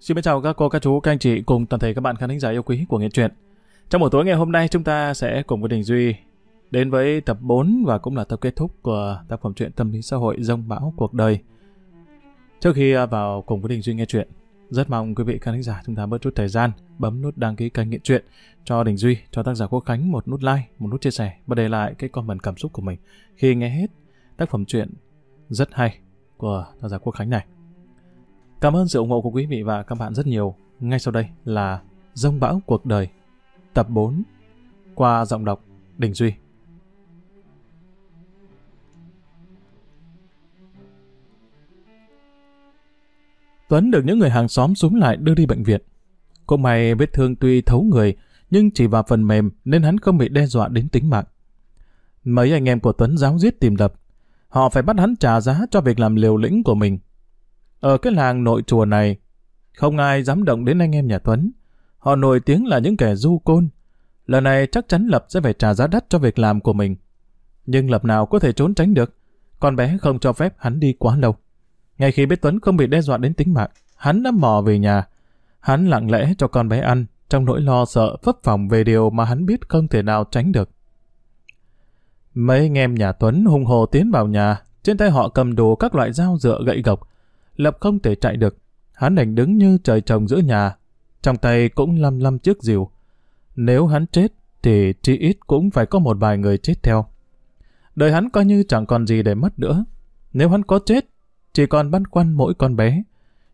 Xin chào các cô, các chú, các anh chị cùng toàn thể các bạn khán thính giả yêu quý của Nghệ truyện. Trong buổi tối ngày hôm nay chúng ta sẽ cùng với Đình Duy đến với tập 4 và cũng là tập kết thúc của tác phẩm truyện tâm lý xã hội Dông bão cuộc đời. Trước khi à, vào cùng với Đình Duy nghe chuyện, rất mong quý vị khán thính giả chúng ta bớt chút thời gian bấm nút đăng ký kênh Nghệ truyện cho Đình Duy, cho tác giả Quốc Khánh một nút like, một nút chia sẻ và để lại cái comment cảm xúc của mình khi nghe hết tác phẩm truyện rất hay của tác giả Quốc Khánh này. Cảm ơn sự ủng hộ của quý vị và các bạn rất nhiều. Ngay sau đây là Dông bão cuộc đời, tập 4, qua giọng đọc Đình Duy. Tuấn được những người hàng xóm xuống lại đưa đi bệnh viện. Cô mày vết thương tuy thấu người, nhưng chỉ vào phần mềm nên hắn không bị đe dọa đến tính mạng. Mấy anh em của Tuấn giáo giết tìm đập. Họ phải bắt hắn trả giá cho việc làm liều lĩnh của mình. Ở cái làng nội chùa này, không ai dám động đến anh em nhà Tuấn. Họ nổi tiếng là những kẻ du côn. Lần này chắc chắn Lập sẽ phải trả giá đắt cho việc làm của mình. Nhưng Lập nào có thể trốn tránh được. Con bé không cho phép hắn đi quá lâu. Ngay khi biết Tuấn không bị đe dọa đến tính mạng, hắn đã mò về nhà. Hắn lặng lẽ cho con bé ăn, trong nỗi lo sợ phấp phòng về điều mà hắn biết không thể nào tránh được. Mấy anh em nhà Tuấn hùng hồ tiến vào nhà, trên tay họ cầm đồ các loại dao dựa gậy gộc, Lập không thể chạy được. Hắn đành đứng như trời trồng giữa nhà. Trong tay cũng lăm lăm chiếc rìu. Nếu hắn chết, thì chỉ ít cũng phải có một vài người chết theo. Đời hắn coi như chẳng còn gì để mất nữa. Nếu hắn có chết, chỉ còn băn khoăn mỗi con bé.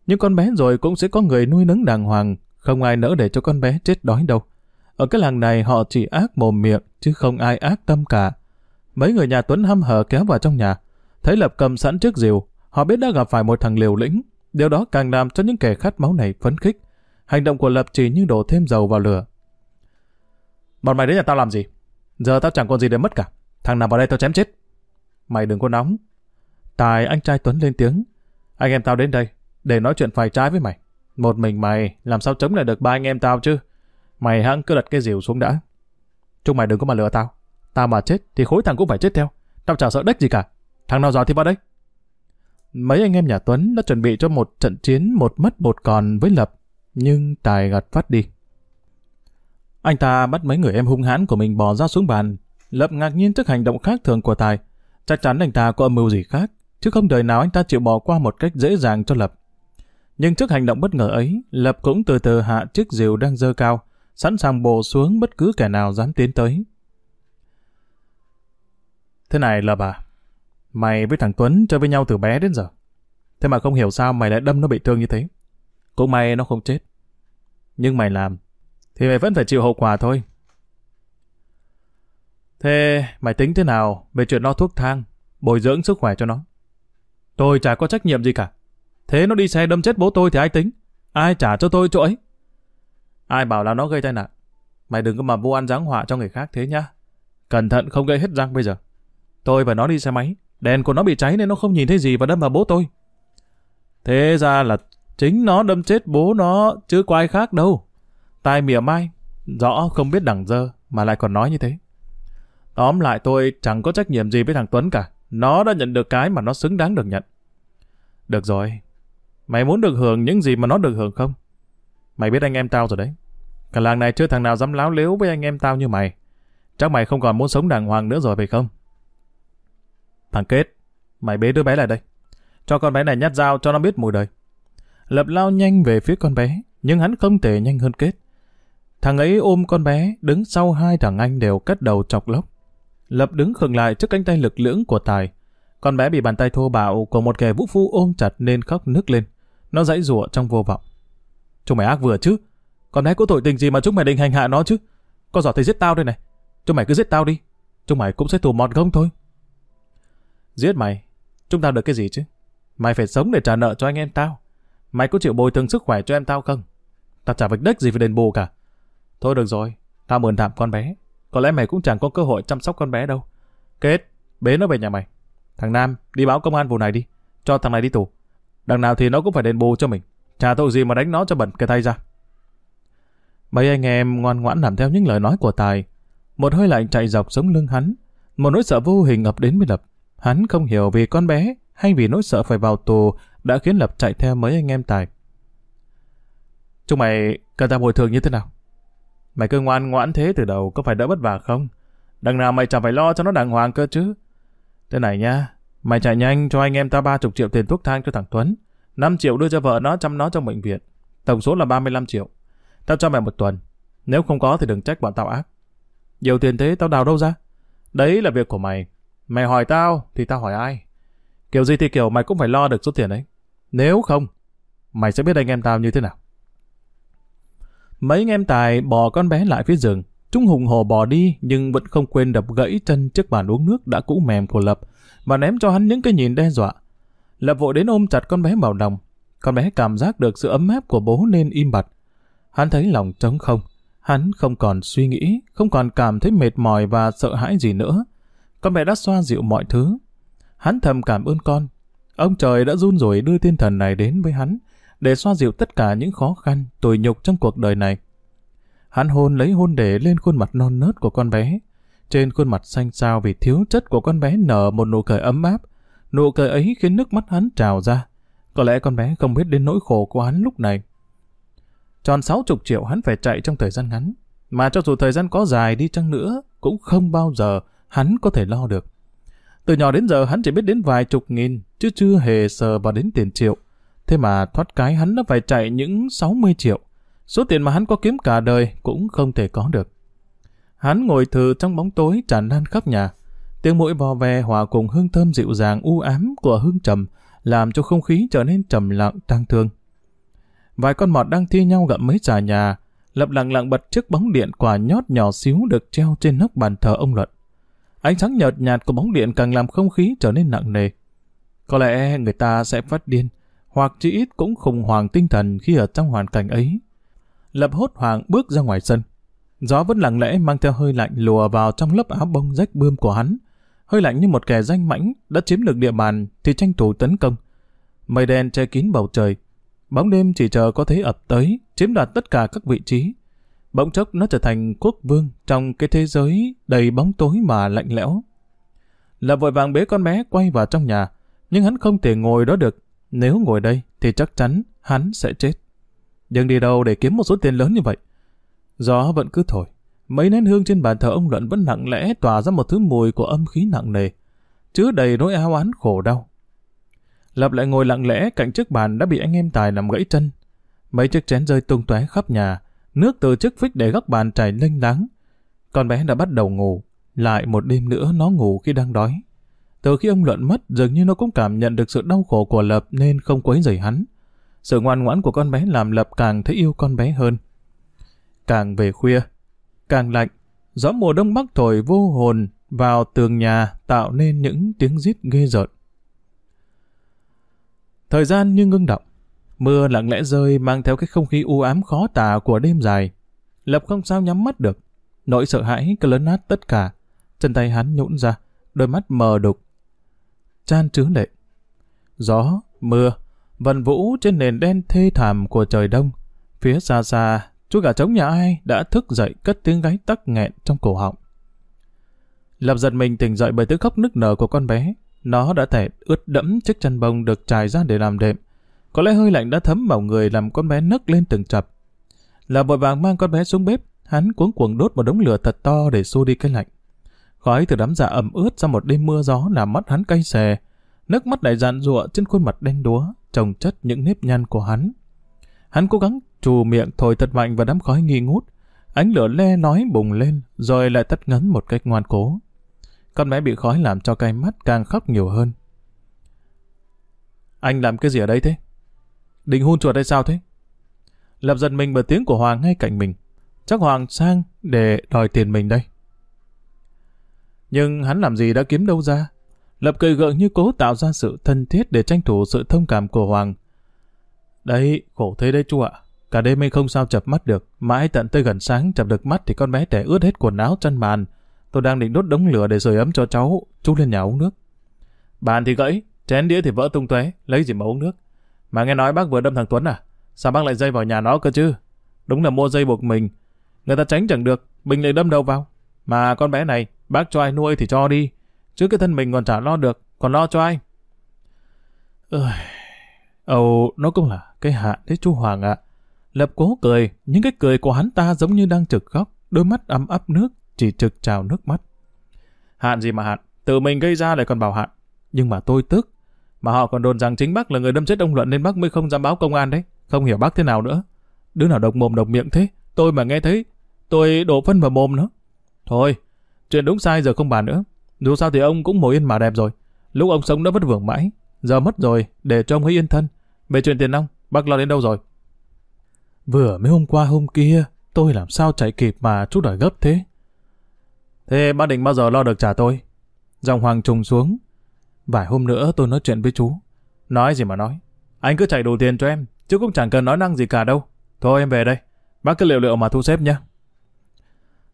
Nhưng con bé rồi cũng sẽ có người nuôi nấng đàng hoàng, không ai nỡ để cho con bé chết đói đâu. Ở cái làng này họ chỉ ác mồm miệng, chứ không ai ác tâm cả. Mấy người nhà Tuấn hăm hở kéo vào trong nhà. Thấy Lập cầm sẵn chiếc rìu, Họ biết đã gặp phải một thằng liều lĩnh, điều đó càng làm cho những kẻ khát máu này phấn khích. Hành động của Lập chỉ như đổ thêm dầu vào lửa. Bọn mày đến nhà tao làm gì? Giờ tao chẳng còn gì để mất cả. Thằng nào vào đây tao chém chết. Mày đừng có nóng. Tài anh trai Tuấn lên tiếng. Anh em tao đến đây, để nói chuyện phải trái với mày. Một mình mày, làm sao chống lại được ba anh em tao chứ? Mày hãng cứ đặt cái rìu xuống đã. Chúng mày đừng có mà lừa tao. Tao mà chết thì khối thằng cũng phải chết theo. Tao chả sợ đếch gì cả. Thằng nào giỏi thì vào đây. Mấy anh em nhà Tuấn đã chuẩn bị cho một trận chiến một mất một còn với Lập, nhưng Tài gạt phát đi. Anh ta bắt mấy người em hung hãn của mình bò ra xuống bàn. Lập ngạc nhiên trước hành động khác thường của Tài. Chắc chắn anh ta có âm mưu gì khác, chứ không đời nào anh ta chịu bỏ qua một cách dễ dàng cho Lập. Nhưng trước hành động bất ngờ ấy, Lập cũng từ từ hạ chiếc rìu đang dơ cao, sẵn sàng bổ xuống bất cứ kẻ nào dám tiến tới. Thế này Lập à, Mày với thằng Tuấn chơi với nhau từ bé đến giờ. Thế mà không hiểu sao mày lại đâm nó bị thương như thế. Cũng may nó không chết. Nhưng mày làm, thì mày vẫn phải chịu hậu quả thôi. Thế mày tính thế nào về chuyện lo thuốc thang, bồi dưỡng sức khỏe cho nó? Tôi chả có trách nhiệm gì cả. Thế nó đi xe đâm chết bố tôi thì ai tính? Ai trả cho tôi chỗ ấy? Ai bảo là nó gây tai nạn? Mày đừng có mà vô ăn giáng họa cho người khác thế nhá. Cẩn thận không gây hết răng bây giờ. Tôi và nó đi xe máy. Đèn của nó bị cháy nên nó không nhìn thấy gì và đâm vào bố tôi. Thế ra là chính nó đâm chết bố nó, chứ có ai khác đâu. Tai mỉa mai, rõ không biết đẳng dơ, mà lại còn nói như thế. Tóm lại tôi chẳng có trách nhiệm gì với thằng Tuấn cả. Nó đã nhận được cái mà nó xứng đáng được nhận. Được rồi. Mày muốn được hưởng những gì mà nó được hưởng không? Mày biết anh em tao rồi đấy. Cả làng này chưa thằng nào dám láo liếu với anh em tao như mày. Chắc mày không còn muốn sống đàng hoàng nữa rồi phải không? Thằng Kết, mày bế đứa bé lại đây. Cho con bé này nhát dao cho nó biết mùi đời. Lập lao nhanh về phía con bé, nhưng hắn không thể nhanh hơn Kết. Thằng ấy ôm con bé, đứng sau hai thằng anh đều cất đầu chọc lóc. Lập đứng khựng lại trước cánh tay lực lưỡng của Tài. Con bé bị bàn tay thô bạo của một kẻ vũ phu ôm chặt nên khóc nức lên. Nó dãy rủa trong vô vọng. Chúng mày ác vừa chứ. Con bé có tội tình gì mà chúng mày định hành hạ nó chứ. Có giỏi thì giết tao đây này. Chúng mày cứ giết tao đi. Chúng mày cũng sẽ tù mọt gông thôi. Giết mày, chúng tao được cái gì chứ? Mày phải sống để trả nợ cho anh em tao. Mày có chịu bồi thường sức khỏe cho em tao không? Tao chả vạch đếch gì phải đền bù cả. Thôi được rồi, tao mượn tạm con bé. Có lẽ mày cũng chẳng có cơ hội chăm sóc con bé đâu. Kết, bế nó về nhà mày. Thằng Nam, đi báo công an vụ này đi. Cho thằng này đi tù. Đằng nào thì nó cũng phải đền bù cho mình. Chả tội gì mà đánh nó cho bẩn cái tay ra. Mấy anh em ngoan ngoãn làm theo những lời nói của Tài. Một hơi lạnh chạy dọc sống lưng hắn. Một nỗi sợ vô hình ập đến với Lập. Hắn không hiểu vì con bé hay vì nỗi sợ phải vào tù đã khiến Lập chạy theo mấy anh em Tài. Chúng mày cần ta bồi thường như thế nào? Mày cứ ngoan ngoãn thế từ đầu có phải đỡ vất vả không? Đằng nào mày chẳng phải lo cho nó đàng hoàng cơ chứ. Thế này nha, mày chạy nhanh cho anh em ta ba chục triệu tiền thuốc thang cho thằng Tuấn. 5 triệu đưa cho vợ nó chăm nó trong bệnh viện. Tổng số là 35 triệu. Tao cho mày một tuần. Nếu không có thì đừng trách bọn tao ác. Nhiều tiền thế tao đào đâu ra? Đấy là việc của mày. Mày hỏi tao thì tao hỏi ai? Kiểu gì thì kiểu mày cũng phải lo được số tiền đấy. Nếu không, mày sẽ biết anh em tao như thế nào. Mấy anh em Tài bỏ con bé lại phía giường. Chúng hùng hồ bỏ đi nhưng vẫn không quên đập gãy chân trước bàn uống nước đã cũ mềm của Lập và ném cho hắn những cái nhìn đe dọa. Lập vội đến ôm chặt con bé vào lòng. Con bé cảm giác được sự ấm áp của bố nên im bặt. Hắn thấy lòng trống không. Hắn không còn suy nghĩ, không còn cảm thấy mệt mỏi và sợ hãi gì nữa. Con bé đã xoa dịu mọi thứ. Hắn thầm cảm ơn con. Ông trời đã run rủi đưa thiên thần này đến với hắn để xoa dịu tất cả những khó khăn, tủi nhục trong cuộc đời này. Hắn hôn lấy hôn để lên khuôn mặt non nớt của con bé. Trên khuôn mặt xanh xao vì thiếu chất của con bé nở một nụ cười ấm áp. Nụ cười ấy khiến nước mắt hắn trào ra. Có lẽ con bé không biết đến nỗi khổ của hắn lúc này. Tròn 60 triệu hắn phải chạy trong thời gian ngắn. Mà cho dù thời gian có dài đi chăng nữa, cũng không bao giờ hắn có thể lo được. Từ nhỏ đến giờ hắn chỉ biết đến vài chục nghìn, chứ chưa hề sờ vào đến tiền triệu. Thế mà thoát cái hắn đã phải chạy những 60 triệu. Số tiền mà hắn có kiếm cả đời cũng không thể có được. Hắn ngồi thừ trong bóng tối tràn lan khắp nhà. Tiếng mũi vò ve hòa cùng hương thơm dịu dàng u ám của hương trầm làm cho không khí trở nên trầm lặng tang thương. Vài con mọt đang thi nhau gặm mấy trà nhà, lập lặng lặng bật chiếc bóng điện quả nhót nhỏ xíu được treo trên nóc bàn thờ ông Luận. Ánh sáng nhợt nhạt của bóng điện càng làm không khí trở nên nặng nề. Có lẽ người ta sẽ phát điên, hoặc chỉ ít cũng khủng hoảng tinh thần khi ở trong hoàn cảnh ấy. Lập hốt hoảng bước ra ngoài sân. Gió vẫn lặng lẽ mang theo hơi lạnh lùa vào trong lớp áo bông rách bươm của hắn. Hơi lạnh như một kẻ danh mãnh đã chiếm được địa bàn thì tranh thủ tấn công. Mây đen che kín bầu trời. Bóng đêm chỉ chờ có thế ập tới, chiếm đoạt tất cả các vị trí. Bỗng chốc nó trở thành quốc vương trong cái thế giới đầy bóng tối mà lạnh lẽo. Lập vội vàng bế con bé quay vào trong nhà, nhưng hắn không thể ngồi đó được nếu ngồi đây thì chắc chắn hắn sẽ chết. Nhưng đi đâu để kiếm một số tiền lớn như vậy? Gió vẫn cứ thổi. Mấy nén hương trên bàn thờ ông Luận vẫn nặng lẽ tỏa ra một thứ mùi của âm khí nặng nề. Chứa đầy nỗi áo án khổ đau. Lập lại ngồi lặng lẽ cạnh chiếc bàn đã bị anh em Tài làm gãy chân. Mấy chiếc chén rơi tung tóe khắp nhà. Nước từ chiếc phích để góc bàn chảy lênh láng. Con bé đã bắt đầu ngủ. Lại một đêm nữa nó ngủ khi đang đói. Từ khi ông Luận mất, dường như nó cũng cảm nhận được sự đau khổ của Lập nên không quấy rầy hắn. Sự ngoan ngoãn của con bé làm Lập càng thấy yêu con bé hơn. Càng về khuya, càng lạnh, gió mùa đông bắc thổi vô hồn vào tường nhà tạo nên những tiếng rít ghê rợn. Thời gian như ngưng động, mưa lặng lẽ rơi mang theo cái không khí u ám khó tả của đêm dài. Lập không sao nhắm mắt được, nỗi sợ hãi cứ lớn nát tất cả. Chân tay hắn nhũn ra, đôi mắt mờ đục, chan chứa lệ. Gió, mưa, vần vũ trên nền đen thê thảm của trời đông. Phía xa xa, chú gà trống nhà ai đã thức dậy cất tiếng gáy tắc nghẹn trong cổ họng. Lập giật mình tỉnh dậy bởi tiếng khóc nức nở của con bé. Nó đã tẹt ướt đẫm chiếc chăn bông được trải ra để làm đệm. Có lẽ hơi lạnh đã thấm vào người làm con bé nấc lên từng chập. Là vội vàng mang con bé xuống bếp, hắn cuống cuồng đốt một đống lửa thật to để xua đi cái lạnh. Khói từ đám dạ ẩm ướt sau một đêm mưa gió làm mắt hắn cay xè. Nước mắt lại dạn rụa trên khuôn mặt đen đúa, trồng chất những nếp nhăn của hắn. Hắn cố gắng trù miệng thổi thật mạnh vào đám khói nghi ngút. Ánh lửa le nói bùng lên, rồi lại tắt ngấn một cách ngoan cố. Con bé bị khói làm cho cay mắt càng khóc nhiều hơn. Anh làm cái gì ở đây thế? Định hôn chuột hay sao thế? Lập giật mình bởi tiếng của Hoàng ngay cạnh mình. Chắc Hoàng sang để đòi tiền mình đây. Nhưng hắn làm gì đã kiếm đâu ra? Lập cười gượng như cố tạo ra sự thân thiết để tranh thủ sự thông cảm của Hoàng. Đấy, khổ thế đấy chú ạ. Cả đêm anh không sao chập mắt được. Mãi tận tới gần sáng chập được mắt thì con bé trẻ ướt hết quần áo chân màn. Tôi đang định đốt đống lửa để sưởi ấm cho cháu. Chú lên nhà uống nước. Bàn thì gãy, chén đĩa thì vỡ tung tóe, lấy gì mà uống nước. Mà nghe nói bác vừa đâm thằng Tuấn à? Sao bác lại dây vào nhà nó cơ chứ? Đúng là mua dây buộc mình. Người ta tránh chẳng được, mình lại đâm đầu vào. Mà con bé này, Bác cho ai nuôi thì cho đi, chứ cái thân mình còn chả lo được, còn lo cho ai. Ơi, Ồ, nó cũng là cái hạn đấy chú Hoàng ạ. Lập cố cười, nhưng cái cười của hắn ta giống như đang trực khóc, đôi mắt ấm ấp nước, chỉ trực trào nước mắt. Hạn gì mà hạn, tự mình gây ra lại còn bảo hạn. Nhưng mà tôi tức, mà họ còn đồn rằng chính bác là người đâm chết ông Luận nên bác mới không dám báo công an đấy. Không hiểu bác thế nào nữa. Đứa nào độc mồm độc miệng thế, tôi mà nghe thấy, tôi đổ phân vào mồm nữa. Thôi, chuyện đúng sai giờ không bàn nữa. Dù sao thì ông cũng ngồi yên mà đẹp rồi. Lúc ông sống đã vất vưởng mãi, giờ mất rồi, để cho ông ấy yên thân. Về chuyện tiền ông, bác lo đến đâu rồi? Vừa mới hôm qua hôm kia, tôi làm sao chạy kịp mà chú đòi gấp thế? Thế bác định bao giờ lo được trả tôi? Dòng hoàng trùng xuống. Vài hôm nữa tôi nói chuyện với chú. Nói gì mà nói. Anh cứ chạy đủ tiền cho em, chứ cũng chẳng cần nói năng gì cả đâu. Thôi em về đây. Bác cứ liệu liệu mà thu xếp nhé.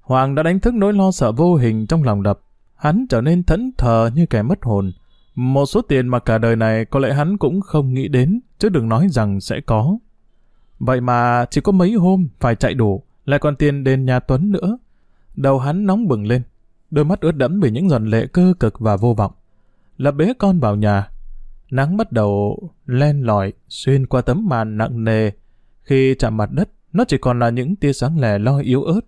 Hoàng đã đánh thức nỗi lo sợ vô hình trong lòng đập. Hắn trở nên thẫn thờ như kẻ mất hồn. Một số tiền mà cả đời này có lẽ hắn cũng không nghĩ đến, chứ đừng nói rằng sẽ có. Vậy mà chỉ có mấy hôm phải chạy đủ, lại còn tiền đền nhà Tuấn nữa. Đầu hắn nóng bừng lên, đôi mắt ướt đẫm vì những giọt lệ cơ cực và vô vọng. Lập bế con vào nhà, nắng bắt đầu len lỏi xuyên qua tấm màn nặng nề. Khi chạm mặt đất, nó chỉ còn là những tia sáng lẻ loi yếu ớt.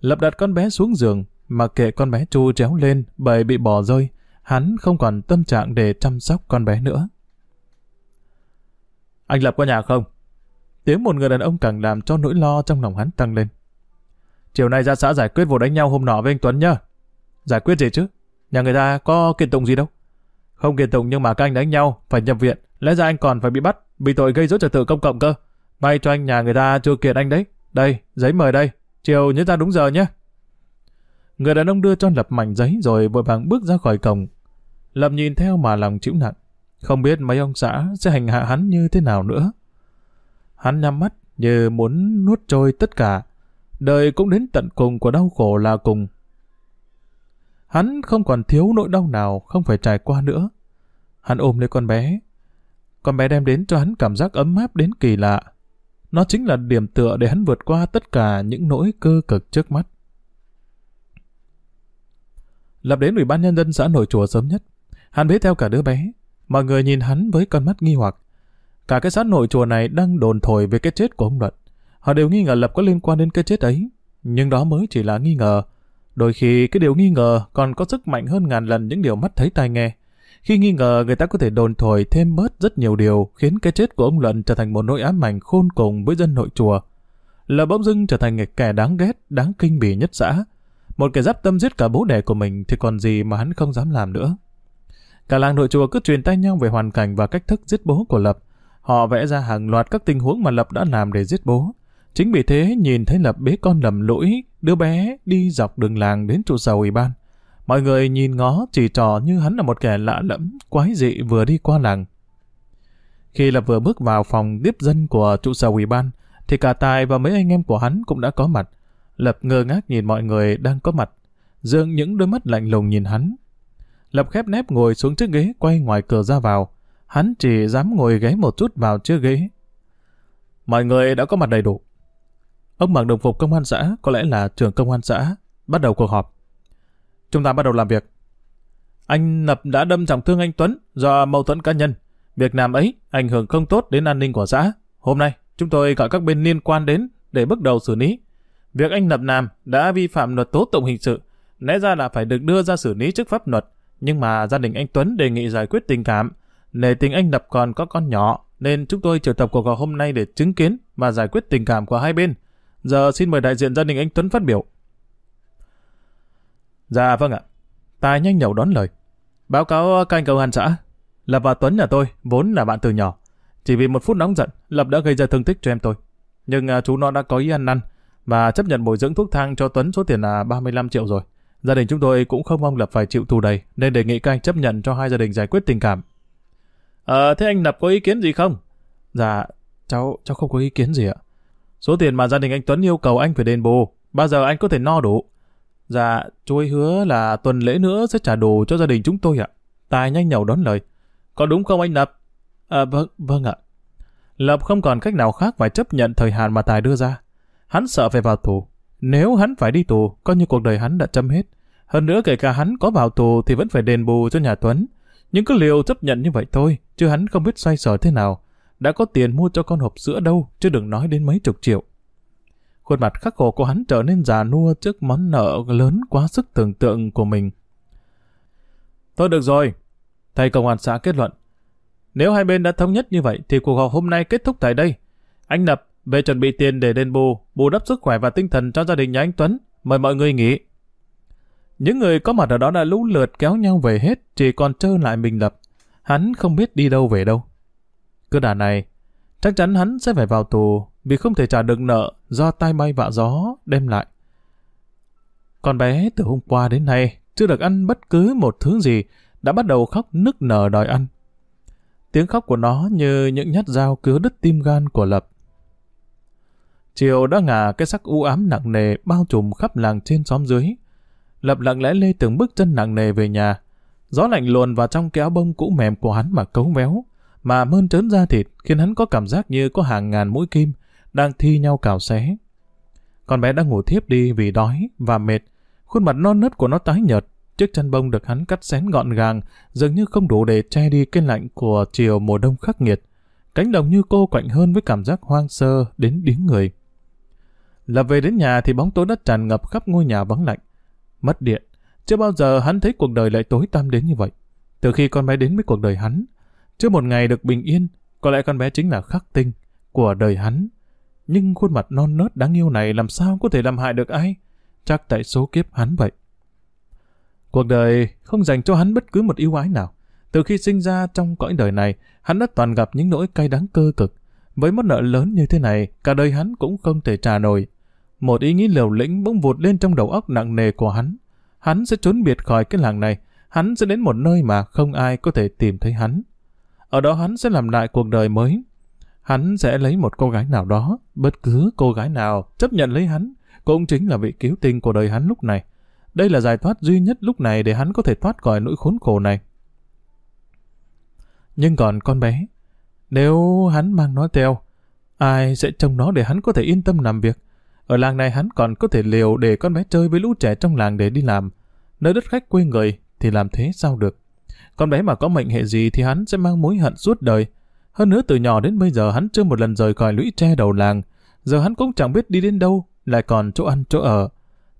Lập đặt con bé xuống giường, mà kệ con bé chu chéo lên bởi bị bỏ rơi, hắn không còn tâm trạng để chăm sóc con bé nữa. Anh Lập có nhà không? Tiếng một người đàn ông càng làm cho nỗi lo trong lòng hắn tăng lên. Chiều nay ra xã giải quyết vụ đánh nhau hôm nọ với anh Tuấn nhá. Giải quyết gì chứ? Nhà người ta có kiện tụng gì đâu. Không kiện tụng nhưng mà các anh đánh nhau, phải nhập viện. Lẽ ra anh còn phải bị bắt, bị tội gây rối trật tự công cộng cơ. May cho anh nhà người ta chưa kiện anh đấy. Đây, giấy mời đây. Chiều nhớ ra đúng giờ nhé. Người đàn ông đưa cho Lập mảnh giấy rồi vội vàng bước ra khỏi cổng. Lập nhìn theo mà lòng chịu nặng. Không biết mấy ông xã sẽ hành hạ hắn như thế nào nữa. Hắn nhắm mắt như muốn nuốt trôi tất cả. Đời cũng đến tận cùng của đau khổ là cùng. Hắn không còn thiếu nỗi đau nào không phải trải qua nữa. Hắn ôm lấy con bé. Con bé đem đến cho hắn cảm giác ấm áp đến kỳ lạ. Nó chính là điểm tựa để hắn vượt qua tất cả những nỗi cơ cực trước mắt. Lập đến ủy ban nhân dân xã nội chùa sớm nhất. Hắn bế theo cả đứa bé. Mọi người nhìn hắn với con mắt nghi hoặc. Cả cái xã nội chùa này đang đồn thổi về cái chết của ông Luận. Họ đều nghi ngờ Lập có liên quan đến cái chết ấy. Nhưng đó mới chỉ là nghi ngờ. Đôi khi cái điều nghi ngờ còn có sức mạnh hơn ngàn lần những điều mắt thấy tai nghe. Khi nghi ngờ người ta có thể đồn thổi thêm bớt rất nhiều điều khiến cái chết của ông Luận trở thành một nỗi ám ảnh khôn cùng với dân nội chùa. Là bỗng dưng trở thành kẻ đáng ghét, đáng kinh bỉ nhất xã. Một kẻ giáp tâm giết cả bố đẻ của mình thì còn gì mà hắn không dám làm nữa. Cả làng nội chùa cứ truyền tay nhau về hoàn cảnh và cách thức giết bố của Lập. Họ vẽ ra hàng loạt các tình huống mà Lập đã làm để giết bố. Chính vì thế nhìn thấy Lập bế con lầm lũi, đứa bé đi dọc đường làng đến trụ sở ủy ban. Mọi người nhìn ngó chỉ trò như hắn là một kẻ lạ lẫm, quái dị vừa đi qua làng. Khi Lập vừa bước vào phòng tiếp dân của trụ sở ủy ban, thì cả Tài và mấy anh em của hắn cũng đã có mặt. Lập ngơ ngác nhìn mọi người đang có mặt, dương những đôi mắt lạnh lùng nhìn hắn. Lập khép nép ngồi xuống chiếc ghế quay ngoài cửa ra vào. Hắn chỉ dám ngồi ghế một chút vào chiếc ghế. Mọi người đã có mặt đầy đủ. Ông mặc đồng phục công an xã, có lẽ là trưởng công an xã, bắt đầu cuộc họp. Chúng ta bắt đầu làm việc. Anh Nập đã đâm trọng thương anh Tuấn do mâu thuẫn cá nhân. Việc làm ấy ảnh hưởng không tốt đến an ninh của xã. Hôm nay, chúng tôi gọi các bên liên quan đến để bước đầu xử lý. Việc anh Nập làm đã vi phạm luật tố tụng hình sự, lẽ ra là phải được đưa ra xử lý trước pháp luật. Nhưng mà gia đình anh Tuấn đề nghị giải quyết tình cảm. Nể tình anh Nập còn có con nhỏ, nên chúng tôi triệu tập cuộc họp hôm nay để chứng kiến và giải quyết tình cảm của hai bên. Giờ xin mời đại diện gia đình anh Tuấn phát biểu. Dạ vâng ạ. Tài nhanh nhẩu đón lời. Báo cáo các anh công an xã. Lập và Tuấn nhà tôi vốn là bạn từ nhỏ. Chỉ vì một phút nóng giận, Lập đã gây ra thương tích cho em tôi. Nhưng à, chú nó đã có ý ăn năn và chấp nhận bồi dưỡng thuốc thang cho Tuấn số tiền là 35 triệu rồi. Gia đình chúng tôi cũng không mong Lập phải chịu thù đầy, nên đề nghị các anh chấp nhận cho hai gia đình giải quyết tình cảm. Ờ, thế anh Lập có ý kiến gì không? Dạ, cháu cháu không có ý kiến gì ạ. Số tiền mà gia đình anh Tuấn yêu cầu anh phải đền bù, bao giờ anh có thể no đủ? Dạ, chú ấy hứa là tuần lễ nữa sẽ trả đủ cho gia đình chúng tôi ạ. Tài nhanh nhậu đón lời. Có đúng không anh Lập? À, vâng, vâng ạ. Lập không còn cách nào khác phải chấp nhận thời hạn mà Tài đưa ra. Hắn sợ phải vào tù. Nếu hắn phải đi tù, coi như cuộc đời hắn đã chấm hết. Hơn nữa kể cả hắn có vào tù thì vẫn phải đền bù cho nhà Tuấn. Nhưng cứ liều chấp nhận như vậy thôi, chứ hắn không biết xoay sở thế nào đã có tiền mua cho con hộp sữa đâu, chứ đừng nói đến mấy chục triệu. Khuôn mặt khắc khổ của hắn trở nên già nua trước món nợ lớn quá sức tưởng tượng của mình. Thôi được rồi, thầy công an xã kết luận. Nếu hai bên đã thống nhất như vậy thì cuộc họp hôm nay kết thúc tại đây. Anh Nập về chuẩn bị tiền để đền bù, bù đắp sức khỏe và tinh thần cho gia đình nhà anh Tuấn. Mời mọi người nghỉ. Những người có mặt ở đó đã lũ lượt kéo nhau về hết, chỉ còn trơ lại mình Lập. Hắn không biết đi đâu về đâu. Cứ đà này, chắc chắn hắn sẽ phải vào tù vì không thể trả được nợ do tai bay vạ gió đem lại. Con bé từ hôm qua đến nay chưa được ăn bất cứ một thứ gì đã bắt đầu khóc nức nở đòi ăn. Tiếng khóc của nó như những nhát dao cứa đứt tim gan của Lập. Chiều đã ngả cái sắc u ám nặng nề bao trùm khắp làng trên xóm dưới. Lập lặng lẽ lê từng bước chân nặng nề về nhà. Gió lạnh luồn vào trong cái áo bông cũ mềm của hắn mà cấu véo, mà mơn trớn da thịt khiến hắn có cảm giác như có hàng ngàn mũi kim đang thi nhau cào xé. Con bé đã ngủ thiếp đi vì đói và mệt, khuôn mặt non nớt của nó tái nhợt, chiếc chân bông được hắn cắt xén gọn gàng, dường như không đủ để che đi cái lạnh của chiều mùa đông khắc nghiệt. Cánh đồng như cô quạnh hơn với cảm giác hoang sơ đến điếng người. Là về đến nhà thì bóng tối đã tràn ngập khắp ngôi nhà vắng lạnh. Mất điện, chưa bao giờ hắn thấy cuộc đời lại tối tăm đến như vậy. Từ khi con bé đến với cuộc đời hắn, chưa một ngày được bình yên, có lẽ con bé chính là khắc tinh của đời hắn. Nhưng khuôn mặt non nớt đáng yêu này làm sao có thể làm hại được ai? Chắc tại số kiếp hắn vậy. Cuộc đời không dành cho hắn bất cứ một yêu ái nào. Từ khi sinh ra trong cõi đời này, hắn đã toàn gặp những nỗi cay đắng cơ cực. Với món nợ lớn như thế này, cả đời hắn cũng không thể trả nổi. Một ý nghĩ liều lĩnh bỗng vụt lên trong đầu óc nặng nề của hắn. Hắn sẽ trốn biệt khỏi cái làng này, hắn sẽ đến một nơi mà không ai có thể tìm thấy hắn. Ở đó hắn sẽ làm lại cuộc đời mới. Hắn sẽ lấy một cô gái nào đó, bất cứ cô gái nào chấp nhận lấy hắn, cũng chính là vị cứu tinh của đời hắn lúc này. Đây là giải thoát duy nhất lúc này để hắn có thể thoát khỏi nỗi khốn khổ này. Nhưng còn con bé, nếu hắn mang nó theo, ai sẽ trông nó để hắn có thể yên tâm làm việc? Ở làng này hắn còn có thể liều để con bé chơi với lũ trẻ trong làng để đi làm. Nơi đất khách quê người thì làm thế sao được? Con bé mà có mệnh hệ gì thì hắn sẽ mang mối hận suốt đời. Hơn nữa từ nhỏ đến bây giờ hắn chưa một lần rời khỏi lũy tre đầu làng. Giờ hắn cũng chẳng biết đi đến đâu, lại còn chỗ ăn chỗ ở.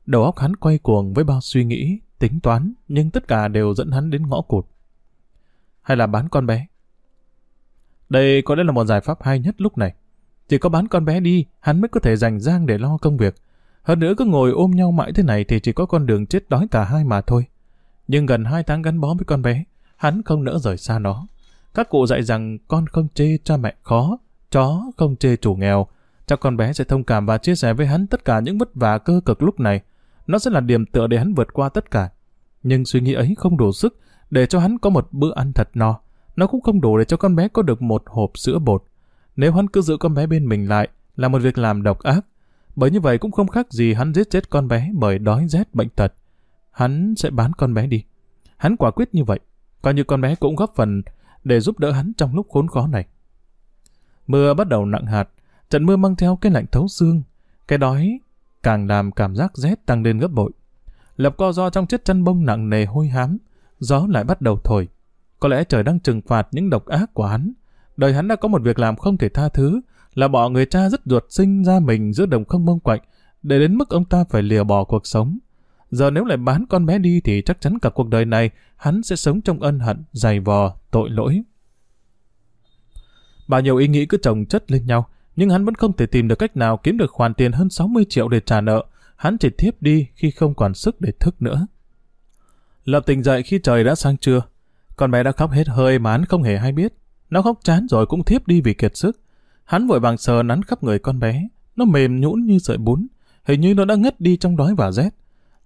Đầu óc hắn quay cuồng với bao suy nghĩ, tính toán, nhưng tất cả đều dẫn hắn đến ngõ cụt. Hay là bán con bé? Đây có lẽ là một giải pháp hay nhất lúc này. Chỉ có bán con bé đi, hắn mới có thể dành giang để lo công việc. Hơn nữa cứ ngồi ôm nhau mãi thế này thì chỉ có con đường chết đói cả hai mà thôi. Nhưng gần hai tháng gắn bó với con bé, hắn không nỡ rời xa nó. Các cụ dạy rằng con không chê cha mẹ khó, chó không chê chủ nghèo. Chắc con bé sẽ thông cảm và chia sẻ với hắn tất cả những vất vả cơ cực lúc này. Nó sẽ là điểm tựa để hắn vượt qua tất cả. Nhưng suy nghĩ ấy không đủ sức để cho hắn có một bữa ăn thật no. Nó cũng không đủ để cho con bé có được một hộp sữa bột. Nếu hắn cứ giữ con bé bên mình lại là một việc làm độc ác. Bởi như vậy cũng không khác gì hắn giết chết con bé bởi đói rét bệnh tật. Hắn sẽ bán con bé đi. Hắn quả quyết như vậy. Coi như con bé cũng góp phần để giúp đỡ hắn trong lúc khốn khó này. Mưa bắt đầu nặng hạt. Trận mưa mang theo cái lạnh thấu xương. Cái đói càng làm cảm giác rét tăng lên gấp bội. Lập co do trong chiếc chăn bông nặng nề hôi hám, gió lại bắt đầu thổi. Có lẽ trời đang trừng phạt những độc ác của hắn. Đời hắn đã có một việc làm không thể tha thứ, là bỏ người cha rất ruột sinh ra mình giữa đồng không mông quạnh, để đến mức ông ta phải lìa bỏ cuộc sống. Giờ nếu lại bán con bé đi thì chắc chắn cả cuộc đời này hắn sẽ sống trong ân hận, dày vò, tội lỗi. Bao nhiêu ý nghĩ cứ chồng chất lên nhau, nhưng hắn vẫn không thể tìm được cách nào kiếm được khoản tiền hơn 60 triệu để trả nợ. Hắn chỉ thiếp đi khi không còn sức để thức nữa. Lập tỉnh dậy khi trời đã sang trưa. Con bé đã khóc hết hơi mà hắn không hề hay biết. Nó khóc chán rồi cũng thiếp đi vì kiệt sức. Hắn vội vàng sờ nắn khắp người con bé. Nó mềm nhũn như sợi bún. Hình như nó đã ngất đi trong đói và rét.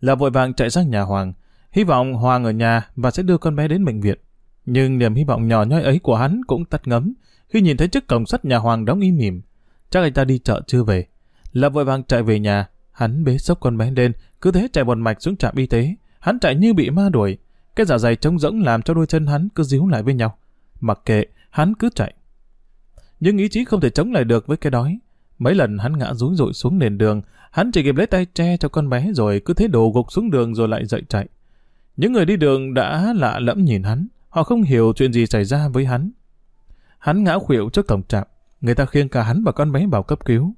Là vội vàng chạy sang nhà Hoàng. Hy vọng Hoàng ở nhà và sẽ đưa con bé đến bệnh viện. Nhưng niềm hy vọng nhỏ nhoi ấy của hắn cũng tắt ngấm khi nhìn thấy chiếc cổng sắt nhà Hoàng đóng im mỉm. Chắc anh ta đi chợ chưa về. Là vội vàng chạy về nhà. Hắn bế sốc con bé lên, cứ thế chạy một mạch xuống trạm y tế. Hắn chạy như bị ma đuổi. Cái giả dày trống rỗng làm cho đôi chân hắn cứ díu lại với nhau. Mặc kệ, hắn cứ chạy. Nhưng ý chí không thể chống lại được với cái đói. Mấy lần hắn ngã rúi rụi xuống nền đường, hắn chỉ kịp lấy tay che cho con bé rồi cứ thế đổ gục xuống đường rồi lại dậy chạy. Những người đi đường đã lạ lẫm nhìn hắn, họ không hiểu chuyện gì xảy ra với hắn. Hắn ngã khuỵu trước cổng trạm, người ta khiêng cả hắn và con bé vào cấp cứu.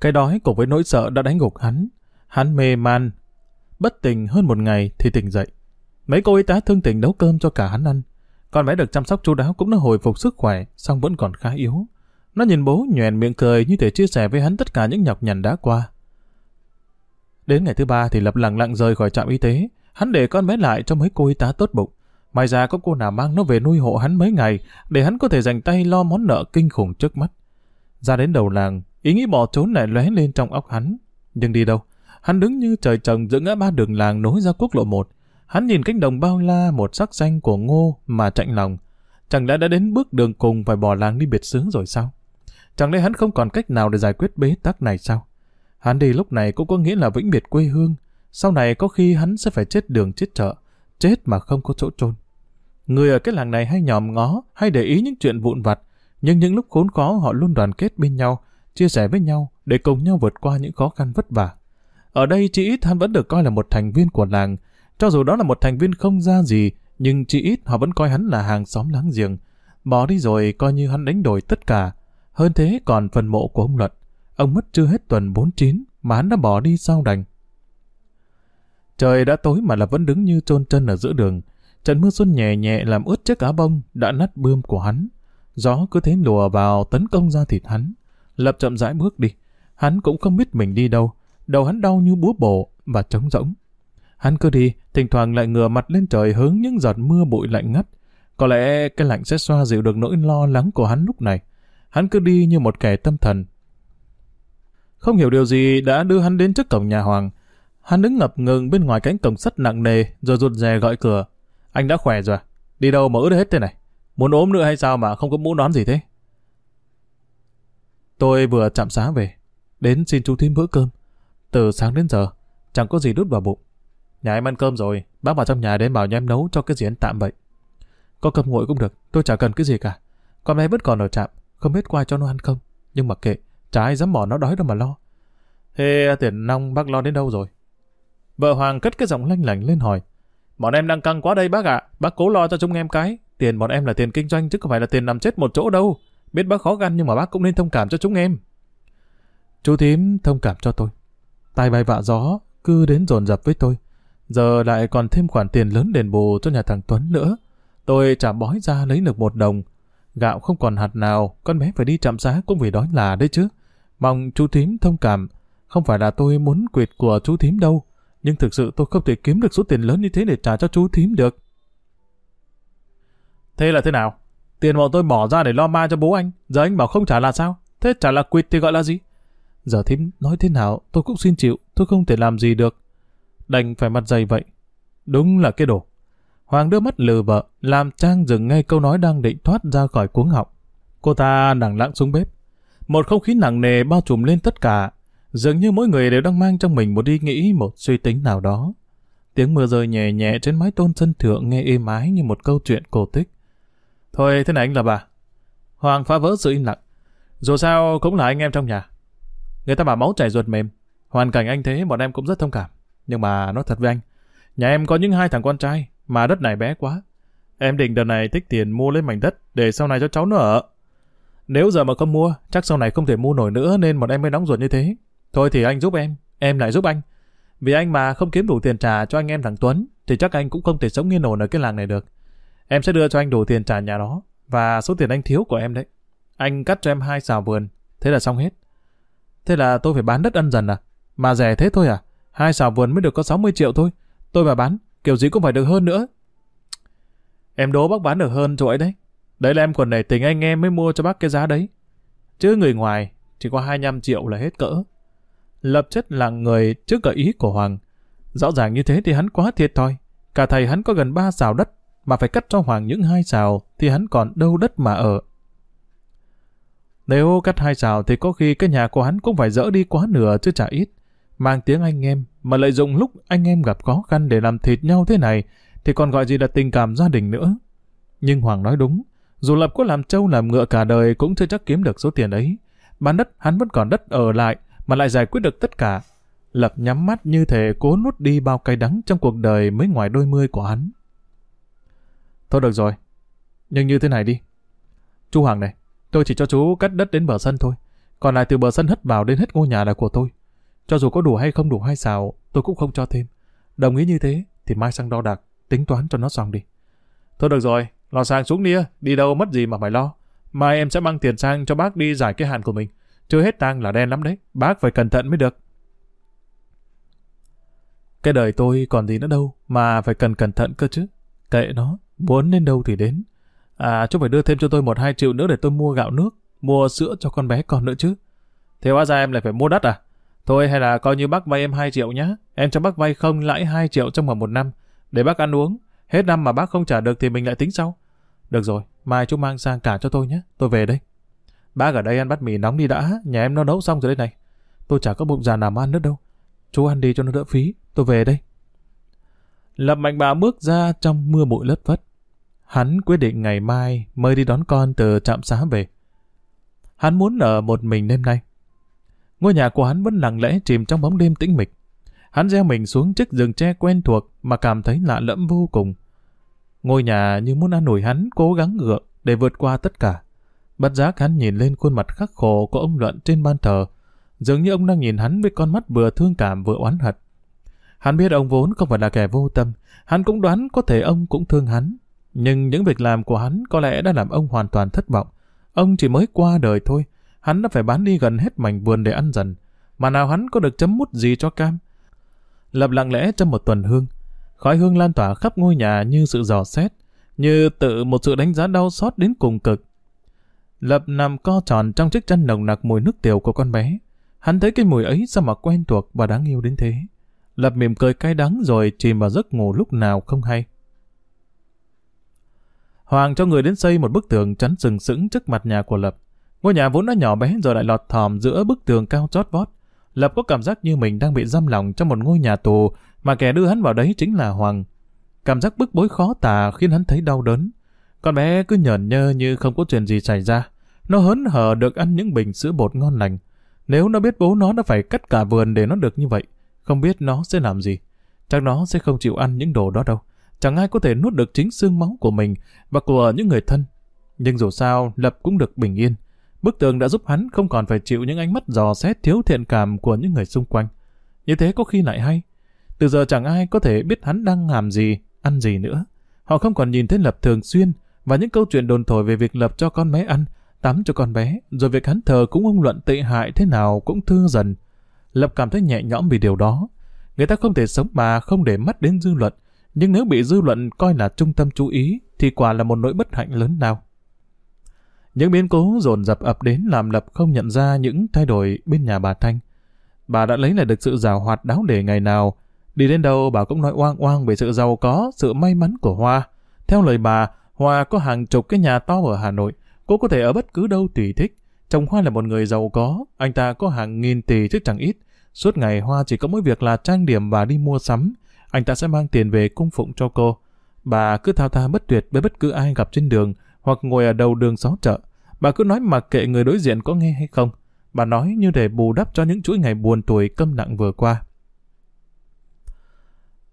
Cái đói cùng với nỗi sợ đã đánh gục hắn. Hắn mê man, bất tỉnh hơn một ngày thì tỉnh dậy. Mấy cô y tá thương tình nấu cơm cho cả hắn ăn. Con bé được chăm sóc chú đáo cũng đã hồi phục sức khỏe, song vẫn còn khá yếu. Nó nhìn bố nhoèn miệng cười như thể chia sẻ với hắn tất cả những nhọc nhằn đã qua. Đến ngày thứ ba thì Lập lặng lặng rời khỏi trạm y tế. Hắn để con bé lại cho mấy cô y tá tốt bụng. May ra có cô nào mang nó về nuôi hộ hắn mấy ngày để hắn có thể dành tay lo món nợ kinh khủng trước mắt. Ra đến đầu làng, ý nghĩ bỏ trốn lại lóe lên trong óc hắn. Nhưng đi đâu? Hắn đứng như trời trồng giữa ngã ba đường làng nối ra quốc lộ 1. Hắn nhìn cánh đồng bao la một sắc xanh của ngô mà chạnh lòng. Chẳng lẽ đã đến bước đường cùng phải bỏ làng đi biệt xứ rồi sao? Chẳng lẽ hắn không còn cách nào để giải quyết bế tắc này sao? Hắn đi lúc này cũng có nghĩa là vĩnh biệt quê hương. Sau này có khi hắn sẽ phải chết đường chết chợ, chết mà không có chỗ chôn. Người ở cái làng này hay nhòm ngó, hay để ý những chuyện vụn vặt, nhưng những lúc khốn khó họ luôn đoàn kết bên nhau, chia sẻ với nhau để cùng nhau vượt qua những khó khăn vất vả. Ở đây chỉ ít hắn vẫn được coi là một thành viên của làng, cho dù đó là một thành viên không ra gì, nhưng chỉ ít họ vẫn coi hắn là hàng xóm láng giềng. Bỏ đi rồi coi như hắn đánh đổi tất cả. Hơn thế còn phần mộ của ông Luận. Ông mất chưa hết tuần 49 mà hắn đã bỏ đi sau đành. Trời đã tối mà là vẫn đứng như chôn chân ở giữa đường. Trận mưa xuân nhẹ nhẹ làm ướt chiếc áo bông đã nát bươm của hắn. Gió cứ thế lùa vào tấn công ra thịt hắn. Lập chậm rãi bước đi. Hắn cũng không biết mình đi đâu. Đầu hắn đau như búa bổ và trống rỗng. Hắn cứ đi, thỉnh thoảng lại ngửa mặt lên trời hướng những giọt mưa bụi lạnh ngắt. Có lẽ cái lạnh sẽ xoa dịu được nỗi lo lắng của hắn lúc này. Hắn cứ đi như một kẻ tâm thần. Không hiểu điều gì đã đưa hắn đến trước cổng nhà Hoàng. Hắn đứng ngập ngừng bên ngoài cánh cổng sắt nặng nề rồi rụt rè gọi cửa. Anh đã khỏe rồi. Đi đâu mà ướt hết thế này? Muốn ốm nữa hay sao mà không có mũ nón gì thế? Tôi vừa chạm xá về. Đến xin chú thím bữa cơm. Từ sáng đến giờ, chẳng có gì đút vào bụng. Nhà em ăn cơm rồi, bác vào trong nhà đến bảo nhà em nấu cho cái gì ăn tạm vậy. Có cơm nguội cũng được, tôi chả cần cái gì cả. Con bé vẫn còn ở trạm, không biết qua cho nó ăn không. Nhưng mà kệ, chả ai dám bỏ nó đói đâu mà lo. Thế à, tiền nong bác lo đến đâu rồi? Vợ Hoàng cất cái giọng lanh lành lên hỏi. Bọn em đang căng quá đây bác ạ, bác cố lo cho chúng em cái. Tiền bọn em là tiền kinh doanh chứ không phải là tiền nằm chết một chỗ đâu. Biết bác khó khăn nhưng mà bác cũng nên thông cảm cho chúng em. Chú thím thông cảm cho tôi. Tai bay vạ gió, cứ đến dồn dập với tôi. Giờ lại còn thêm khoản tiền lớn đền bù cho nhà thằng Tuấn nữa. Tôi trả bói ra lấy được một đồng. Gạo không còn hạt nào, con bé phải đi chạm giá cũng vì đói là đấy chứ. Mong chú thím thông cảm. Không phải là tôi muốn quyệt của chú thím đâu. Nhưng thực sự tôi không thể kiếm được số tiền lớn như thế để trả cho chú thím được. Thế là thế nào? Tiền bọn tôi bỏ ra để lo ma cho bố anh. Giờ anh bảo không trả là sao? Thế trả là quyệt thì gọi là gì? Giờ thím nói thế nào tôi cũng xin chịu. Tôi không thể làm gì được đành phải mặt dày vậy. Đúng là cái đồ. Hoàng đưa mắt lừ vợ, làm Trang dừng ngay câu nói đang định thoát ra khỏi cuống họng. Cô ta nặng lặng xuống bếp. Một không khí nặng nề bao trùm lên tất cả. Dường như mỗi người đều đang mang trong mình một ý nghĩ, một suy tính nào đó. Tiếng mưa rơi nhẹ nhẹ trên mái tôn sân thượng nghe êm ái như một câu chuyện cổ tích. Thôi thế này anh là bà. Hoàng phá vỡ sự im lặng. Dù sao cũng là anh em trong nhà. Người ta bảo máu chảy ruột mềm. Hoàn cảnh anh thế bọn em cũng rất thông cảm. Nhưng mà nói thật với anh, nhà em có những hai thằng con trai, mà đất này bé quá. Em định đợt này tích tiền mua lấy mảnh đất để sau này cho cháu nó ở. Nếu giờ mà không mua, chắc sau này không thể mua nổi nữa nên bọn em mới nóng ruột như thế. Thôi thì anh giúp em, em lại giúp anh. Vì anh mà không kiếm đủ tiền trả cho anh em thằng Tuấn, thì chắc anh cũng không thể sống yên ổn ở cái làng này được. Em sẽ đưa cho anh đủ tiền trả nhà đó, và số tiền anh thiếu của em đấy. Anh cắt cho em hai xào vườn, thế là xong hết. Thế là tôi phải bán đất ân dần à? Mà rẻ thế thôi à? Hai xào vườn mới được có 60 triệu thôi. Tôi mà bán, kiểu gì cũng phải được hơn nữa. Em đố bác bán được hơn chỗ ấy đấy. Đấy là em còn nể tình anh em mới mua cho bác cái giá đấy. Chứ người ngoài chỉ có 25 triệu là hết cỡ. Lập chất là người trước gợi ý của Hoàng. Rõ ràng như thế thì hắn quá thiệt thòi. Cả thầy hắn có gần 3 xào đất, mà phải cắt cho Hoàng những hai xào thì hắn còn đâu đất mà ở. Nếu cắt hai xào thì có khi cái nhà của hắn cũng phải dỡ đi quá nửa chứ chả ít mang tiếng anh em, mà lợi dụng lúc anh em gặp khó khăn để làm thịt nhau thế này, thì còn gọi gì là tình cảm gia đình nữa. Nhưng Hoàng nói đúng, dù Lập có làm trâu làm ngựa cả đời cũng chưa chắc kiếm được số tiền ấy. Bán đất hắn vẫn còn đất ở lại, mà lại giải quyết được tất cả. Lập nhắm mắt như thể cố nuốt đi bao cay đắng trong cuộc đời mới ngoài đôi mươi của hắn. Thôi được rồi, nhưng như thế này đi. Chú Hoàng này, tôi chỉ cho chú cắt đất đến bờ sân thôi. Còn lại từ bờ sân hất vào đến hết ngôi nhà là của tôi. Cho dù có đủ hay không đủ hay xào, tôi cũng không cho thêm. Đồng ý như thế, thì mai sang đo đạc, tính toán cho nó xong đi. Thôi được rồi, lo sang xuống đi, đi đâu mất gì mà phải lo. Mai em sẽ mang tiền sang cho bác đi giải cái hạn của mình. Chưa hết tang là đen lắm đấy, bác phải cẩn thận mới được. Cái đời tôi còn gì nữa đâu, mà phải cần cẩn thận cơ chứ. Kệ nó, muốn đến đâu thì đến. À, chú phải đưa thêm cho tôi một hai triệu nữa để tôi mua gạo nước, mua sữa cho con bé con nữa chứ. Thế hóa ra em lại phải mua đất à? Thôi hay là coi như bác vay em 2 triệu nhá. Em cho bác vay không lãi 2 triệu trong vòng một năm. Để bác ăn uống. Hết năm mà bác không trả được thì mình lại tính sau. Được rồi, mai chú mang sang cả cho tôi nhé. Tôi về đây. Bác ở đây ăn bát mì nóng đi đã. Nhà em nó nấu xong rồi đây này. Tôi chả có bụng già nào mà ăn nữa đâu. Chú ăn đi cho nó đỡ phí. Tôi về đây. Lập mạnh bà bước ra trong mưa bụi lất phất. Hắn quyết định ngày mai mới đi đón con từ trạm xá về. Hắn muốn ở một mình đêm nay. Ngôi nhà của hắn vẫn lặng lẽ chìm trong bóng đêm tĩnh mịch. Hắn gieo mình xuống chiếc giường tre quen thuộc mà cảm thấy lạ lẫm vô cùng. Ngôi nhà như muốn ăn nổi hắn, cố gắng gượng để vượt qua tất cả. Bất giác hắn nhìn lên khuôn mặt khắc khổ của ông Luận trên ban thờ. Dường như ông đang nhìn hắn với con mắt vừa thương cảm vừa oán hận. Hắn biết ông vốn không phải là kẻ vô tâm. Hắn cũng đoán có thể ông cũng thương hắn. Nhưng những việc làm của hắn có lẽ đã làm ông hoàn toàn thất vọng. Ông chỉ mới qua đời thôi. Hắn đã phải bán đi gần hết mảnh vườn để ăn dần. Mà nào hắn có được chấm mút gì cho cam. Lập lặng lẽ trong một tuần hương. Khói hương lan tỏa khắp ngôi nhà như sự dò xét. Như tự một sự đánh giá đau xót đến cùng cực. Lập nằm co tròn trong chiếc chăn nồng nặc mùi nước tiểu của con bé. Hắn thấy cái mùi ấy sao mà quen thuộc và đáng yêu đến thế. Lập mỉm cười cay đắng rồi chìm vào giấc ngủ lúc nào không hay. Hoàng cho người đến xây một bức tường chắn sừng sững trước mặt nhà của Lập. Ngôi nhà vốn đã nhỏ bé rồi lại lọt thòm giữa bức tường cao chót vót. Lập có cảm giác như mình đang bị giam lòng trong một ngôi nhà tù mà kẻ đưa hắn vào đấy chính là Hoàng. Cảm giác bức bối khó tả khiến hắn thấy đau đớn. Con bé cứ nhởn nhơ như không có chuyện gì xảy ra. Nó hớn hở được ăn những bình sữa bột ngon lành. Nếu nó biết bố nó đã phải cắt cả vườn để nó được như vậy, không biết nó sẽ làm gì. Chắc nó sẽ không chịu ăn những đồ đó đâu. Chẳng ai có thể nuốt được chính xương máu của mình và của những người thân. Nhưng dù sao, Lập cũng được bình yên. Bức tường đã giúp hắn không còn phải chịu những ánh mắt dò xét thiếu thiện cảm của những người xung quanh. Như thế có khi lại hay. Từ giờ chẳng ai có thể biết hắn đang làm gì, ăn gì nữa. Họ không còn nhìn thấy Lập thường xuyên và những câu chuyện đồn thổi về việc Lập cho con bé ăn, tắm cho con bé, rồi việc hắn thờ cũng ông luận tệ hại thế nào cũng thư dần. Lập cảm thấy nhẹ nhõm vì điều đó. Người ta không thể sống mà không để mắt đến dư luận, nhưng nếu bị dư luận coi là trung tâm chú ý, thì quả là một nỗi bất hạnh lớn nào. Những biến cố dồn dập ập đến làm Lập không nhận ra những thay đổi bên nhà bà Thanh. Bà đã lấy lại được sự giàu hoạt đáo để ngày nào. Đi đến đâu bà cũng nói oang oang về sự giàu có, sự may mắn của Hoa. Theo lời bà, Hoa có hàng chục cái nhà to ở Hà Nội. Cô có thể ở bất cứ đâu tùy thích. Chồng Hoa là một người giàu có, anh ta có hàng nghìn tỷ chứ chẳng ít. Suốt ngày Hoa chỉ có mỗi việc là trang điểm và đi mua sắm. Anh ta sẽ mang tiền về cung phụng cho cô. Bà cứ thao thao bất tuyệt với bất cứ ai gặp trên đường hoặc ngồi ở đầu đường xó chợ. Bà cứ nói mặc kệ người đối diện có nghe hay không. Bà nói như để bù đắp cho những chuỗi ngày buồn tuổi câm nặng vừa qua.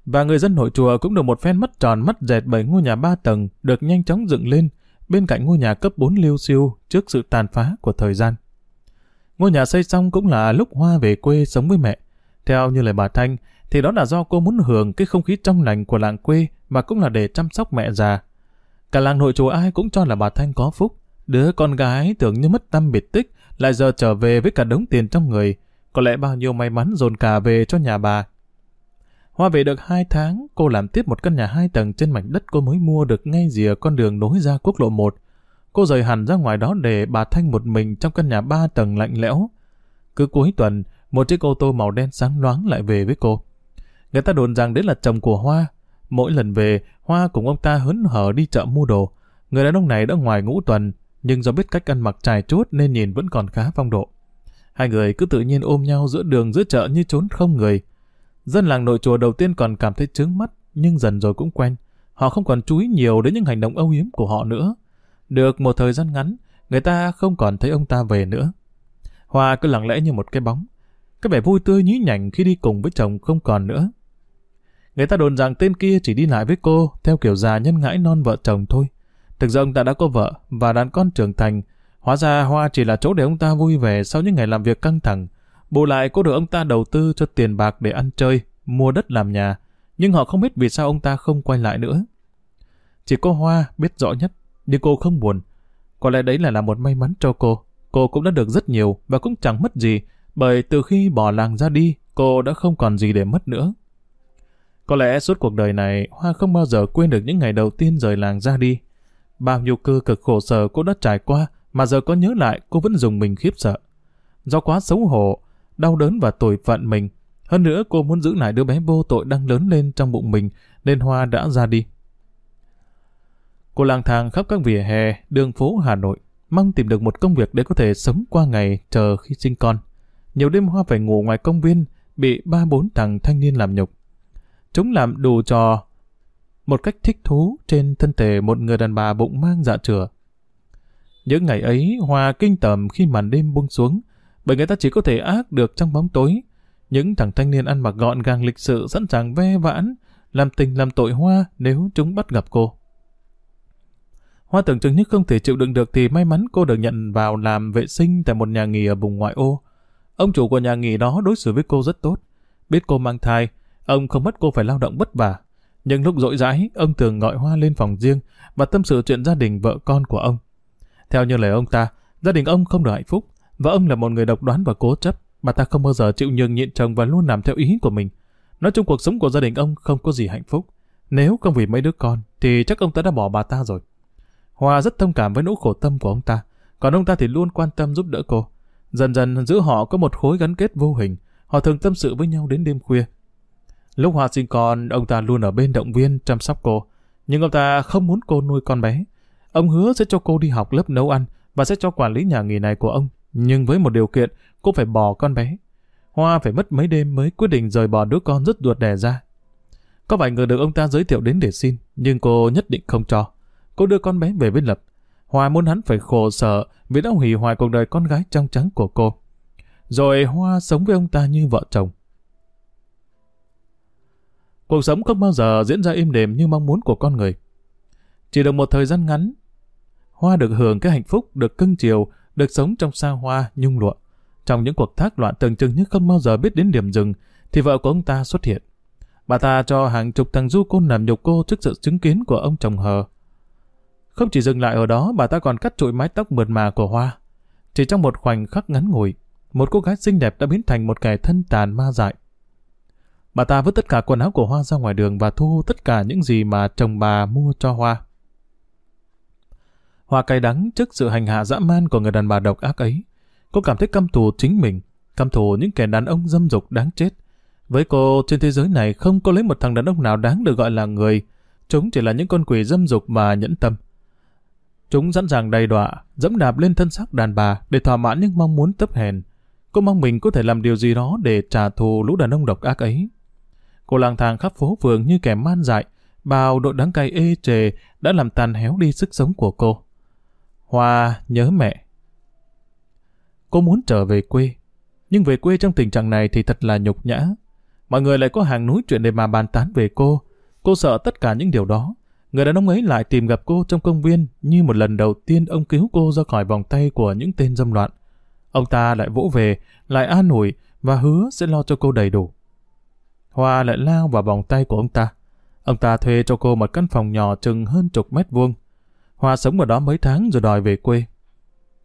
Và người dân nội chùa cũng được một phen mất tròn mất dẹt bởi ngôi nhà ba tầng được nhanh chóng dựng lên bên cạnh ngôi nhà cấp 4 liêu siêu trước sự tàn phá của thời gian. Ngôi nhà xây xong cũng là lúc Hoa về quê sống với mẹ. Theo như lời bà Thanh, thì đó là do cô muốn hưởng cái không khí trong lành của làng quê mà cũng là để chăm sóc mẹ già. Cả làng nội chùa ai cũng cho là bà Thanh có phúc. Đứa con gái tưởng như mất tâm biệt tích, lại giờ trở về với cả đống tiền trong người. Có lẽ bao nhiêu may mắn dồn cả về cho nhà bà. Hoa về được hai tháng, cô làm tiếp một căn nhà hai tầng trên mảnh đất cô mới mua được ngay rìa con đường nối ra quốc lộ 1. Cô rời hẳn ra ngoài đó để bà Thanh một mình trong căn nhà ba tầng lạnh lẽo. Cứ cuối tuần, một chiếc ô tô màu đen sáng loáng lại về với cô. Người ta đồn rằng đấy là chồng của Hoa. Mỗi lần về, Hoa cùng ông ta hớn hở đi chợ mua đồ. Người đàn ông này đã ngoài ngũ tuần, nhưng do biết cách ăn mặc trải chuốt nên nhìn vẫn còn khá phong độ. Hai người cứ tự nhiên ôm nhau giữa đường giữa chợ như trốn không người. Dân làng nội chùa đầu tiên còn cảm thấy chướng mắt, nhưng dần rồi cũng quen. Họ không còn chú ý nhiều đến những hành động âu yếm của họ nữa. Được một thời gian ngắn, người ta không còn thấy ông ta về nữa. Hoa cứ lặng lẽ như một cái bóng. Cái vẻ vui tươi nhí nhảnh khi đi cùng với chồng không còn nữa. Người ta đồn rằng tên kia chỉ đi lại với cô theo kiểu già nhân ngãi non vợ chồng thôi. Thực ra ông ta đã có vợ và đàn con trưởng thành. Hóa ra Hoa chỉ là chỗ để ông ta vui vẻ sau những ngày làm việc căng thẳng. Bù lại cô được ông ta đầu tư cho tiền bạc để ăn chơi, mua đất làm nhà. Nhưng họ không biết vì sao ông ta không quay lại nữa. Chỉ có Hoa biết rõ nhất, nhưng cô không buồn. Có lẽ đấy là là một may mắn cho cô. Cô cũng đã được rất nhiều và cũng chẳng mất gì, bởi từ khi bỏ làng ra đi, cô đã không còn gì để mất nữa. Có lẽ suốt cuộc đời này, Hoa không bao giờ quên được những ngày đầu tiên rời làng ra đi. Bao nhiêu cơ cực khổ sở cô đã trải qua, mà giờ có nhớ lại cô vẫn dùng mình khiếp sợ. Do quá xấu hổ, đau đớn và tồi phận mình. Hơn nữa cô muốn giữ lại đứa bé vô tội đang lớn lên trong bụng mình, nên Hoa đã ra đi. Cô lang thang khắp các vỉa hè, đường phố Hà Nội, mong tìm được một công việc để có thể sống qua ngày chờ khi sinh con. Nhiều đêm Hoa phải ngủ ngoài công viên, bị ba bốn thằng thanh niên làm nhục. Chúng làm đủ trò một cách thích thú trên thân thể một người đàn bà bụng mang dạ chửa. Những ngày ấy, Hoa kinh tởm khi màn đêm buông xuống, bởi người ta chỉ có thể ác được trong bóng tối. Những thằng thanh niên ăn mặc gọn gàng lịch sự sẵn sàng ve vãn, làm tình làm tội Hoa nếu chúng bắt gặp cô. Hoa tưởng chừng như không thể chịu đựng được thì may mắn cô được nhận vào làm vệ sinh tại một nhà nghỉ ở vùng ngoại ô. Ông chủ của nhà nghỉ đó đối xử với cô rất tốt. Biết cô mang thai, ông không mất cô phải lao động vất vả. Nhưng lúc rỗi rãi, ông thường gọi Hoa lên phòng riêng và tâm sự chuyện gia đình vợ con của ông. Theo như lời ông ta, gia đình ông không được hạnh phúc, và ông là một người độc đoán và cố chấp. Bà ta không bao giờ chịu nhường nhịn chồng và luôn làm theo ý của mình. Nói chung cuộc sống của gia đình ông không có gì hạnh phúc. Nếu không vì mấy đứa con, thì chắc ông ta đã bỏ bà ta rồi. Hoa rất thông cảm với nỗi khổ tâm của ông ta, còn ông ta thì luôn quan tâm giúp đỡ cô. Dần dần giữa họ có một khối gắn kết vô hình, họ thường tâm sự với nhau đến đêm khuya. Lúc Hoa sinh con, ông ta luôn ở bên động viên chăm sóc cô, nhưng ông ta không muốn cô nuôi con bé. Ông hứa sẽ cho cô đi học lớp nấu ăn và sẽ cho quản lý nhà nghỉ này của ông, nhưng với một điều kiện, cô phải bỏ con bé. Hoa phải mất mấy đêm mới quyết định rời bỏ đứa con rất ruột đẻ ra. Có vài người được ông ta giới thiệu đến để xin, nhưng cô nhất định không cho. Cô đưa con bé về với Lập. Hoa muốn hắn phải khổ sở vì đã hủy hoại cuộc đời con gái trong trắng của cô. Rồi Hoa sống với ông ta như vợ chồng. Cuộc sống không bao giờ diễn ra êm đềm như mong muốn của con người. Chỉ được một thời gian ngắn, Hoa được hưởng cái hạnh phúc, được cưng chiều, được sống trong xa hoa, nhung lụa. Trong những cuộc thác loạn tưởng chừng như không bao giờ biết đến điểm dừng, thì vợ của ông ta xuất hiện. Bà ta cho hàng chục thằng du côn làm nhục cô trước sự chứng kiến của ông chồng hờ. Không chỉ dừng lại ở đó, bà ta còn cắt trụi mái tóc mượt mà của Hoa. Chỉ trong một khoảnh khắc ngắn ngủi, một cô gái xinh đẹp đã biến thành một kẻ thân tàn ma dại. Bà ta vứt tất cả quần áo của Hoa ra ngoài đường và thu tất cả những gì mà chồng bà mua cho Hoa. Hoa cay đắng trước sự hành hạ dã man của người đàn bà độc ác ấy. Cô cảm thấy căm thù chính mình, căm thù những kẻ đàn ông dâm dục đáng chết. Với cô, trên thế giới này không có lấy một thằng đàn ông nào đáng được gọi là người. Chúng chỉ là những con quỷ dâm dục mà nhẫn tâm. Chúng sẵn sàng đầy đọa, dẫm đạp lên thân xác đàn bà để thỏa mãn những mong muốn tấp hèn. Cô mong mình có thể làm điều gì đó để trả thù lũ đàn ông độc ác ấy. Cô lang thang khắp phố phường như kẻ man dại, bao đội đắng cay ê chề đã làm tàn héo đi sức sống của cô. Hoa nhớ mẹ. Cô muốn trở về quê, nhưng về quê trong tình trạng này thì thật là nhục nhã. Mọi người lại có hàng núi chuyện để mà bàn tán về cô. Cô sợ tất cả những điều đó. Người đàn ông ấy lại tìm gặp cô trong công viên như một lần đầu tiên ông cứu cô ra khỏi vòng tay của những tên dâm loạn. Ông ta lại vỗ về, lại an ủi và hứa sẽ lo cho cô đầy đủ. Hoa lại lao vào vòng tay của ông ta. Ông ta thuê cho cô một căn phòng nhỏ chừng hơn chục mét vuông. Hoa sống ở đó mấy tháng rồi đòi về quê.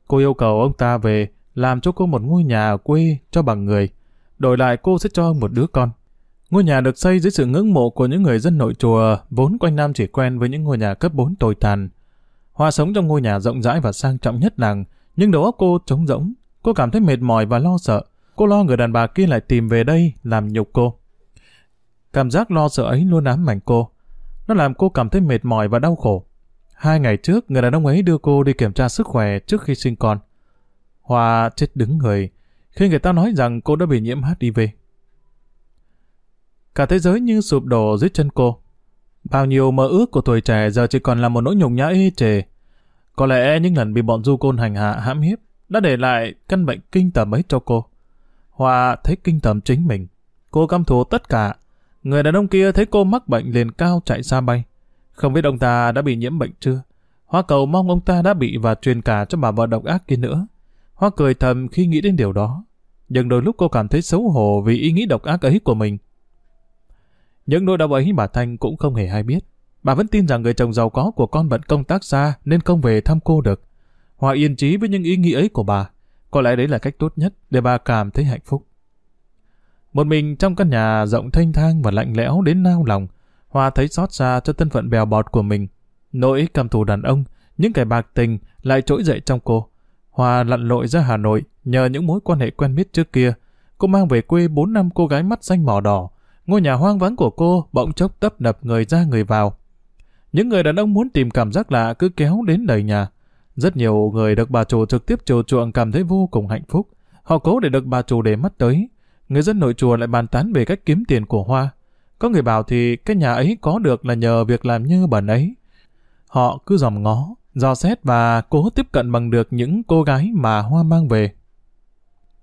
Cô yêu cầu ông ta về làm cho cô một ngôi nhà ở quê cho bằng người. Đổi lại cô sẽ cho một đứa con. Ngôi nhà được xây dưới sự ngưỡng mộ của những người dân nội chùa, vốn quanh năm chỉ quen với những ngôi nhà cấp 4 tồi tàn. Hoa sống trong ngôi nhà rộng rãi và sang trọng nhất làng, nhưng đầu óc cô trống rỗng. Cô cảm thấy mệt mỏi và lo sợ. Cô lo người đàn bà kia lại tìm về đây làm nhục cô. Cảm giác lo sợ ấy luôn ám ảnh cô. Nó làm cô cảm thấy mệt mỏi và đau khổ. Hai ngày trước, người đàn ông ấy đưa cô đi kiểm tra sức khỏe trước khi sinh con. Hoa chết đứng người khi người ta nói rằng cô đã bị nhiễm HIV. Cả thế giới như sụp đổ dưới chân cô. Bao nhiêu mơ ước của tuổi trẻ giờ chỉ còn là một nỗi nhục nhã ê chề. Có lẽ những lần bị bọn du côn hành hạ hãm hiếp đã để lại căn bệnh kinh tởm ấy cho cô. Hoa thấy kinh tởm chính mình. Cô căm thù tất cả. Người đàn ông kia thấy cô mắc bệnh liền cao chạy xa bay. Không biết ông ta đã bị nhiễm bệnh chưa? Hoa cầu mong ông ta đã bị và truyền cả cho bà vợ độc ác kia nữa. Hoa cười thầm khi nghĩ đến điều đó. Nhưng đôi lúc cô cảm thấy xấu hổ vì ý nghĩ độc ác ấy của mình. Những nỗi đau ấy bà Thanh cũng không hề hay biết. Bà vẫn tin rằng người chồng giàu có của con bận công tác xa nên không về thăm cô được. Hoa yên trí với những ý nghĩ ấy của bà. Có lẽ đấy là cách tốt nhất để bà cảm thấy hạnh phúc. Một mình trong căn nhà rộng thanh thang và lạnh lẽo đến nao lòng, Hoa thấy xót xa cho thân phận bèo bọt của mình. Nỗi cầm thù đàn ông, những kẻ bạc tình lại trỗi dậy trong cô. Hoa lặn lội ra Hà Nội nhờ những mối quan hệ quen biết trước kia. Cô mang về quê 4 năm cô gái mắt xanh mỏ đỏ. Ngôi nhà hoang vắng của cô bỗng chốc tấp nập người ra người vào. Những người đàn ông muốn tìm cảm giác lạ cứ kéo đến đầy nhà. Rất nhiều người được bà chủ trực tiếp chiều chuộng cảm thấy vô cùng hạnh phúc. Họ cố để được bà chủ để mắt tới. Người dân nội chùa lại bàn tán về cách kiếm tiền của Hoa. Có người bảo thì cái nhà ấy có được là nhờ việc làm như bẩn ấy. Họ cứ dòm ngó, dò xét và cố tiếp cận bằng được những cô gái mà Hoa mang về.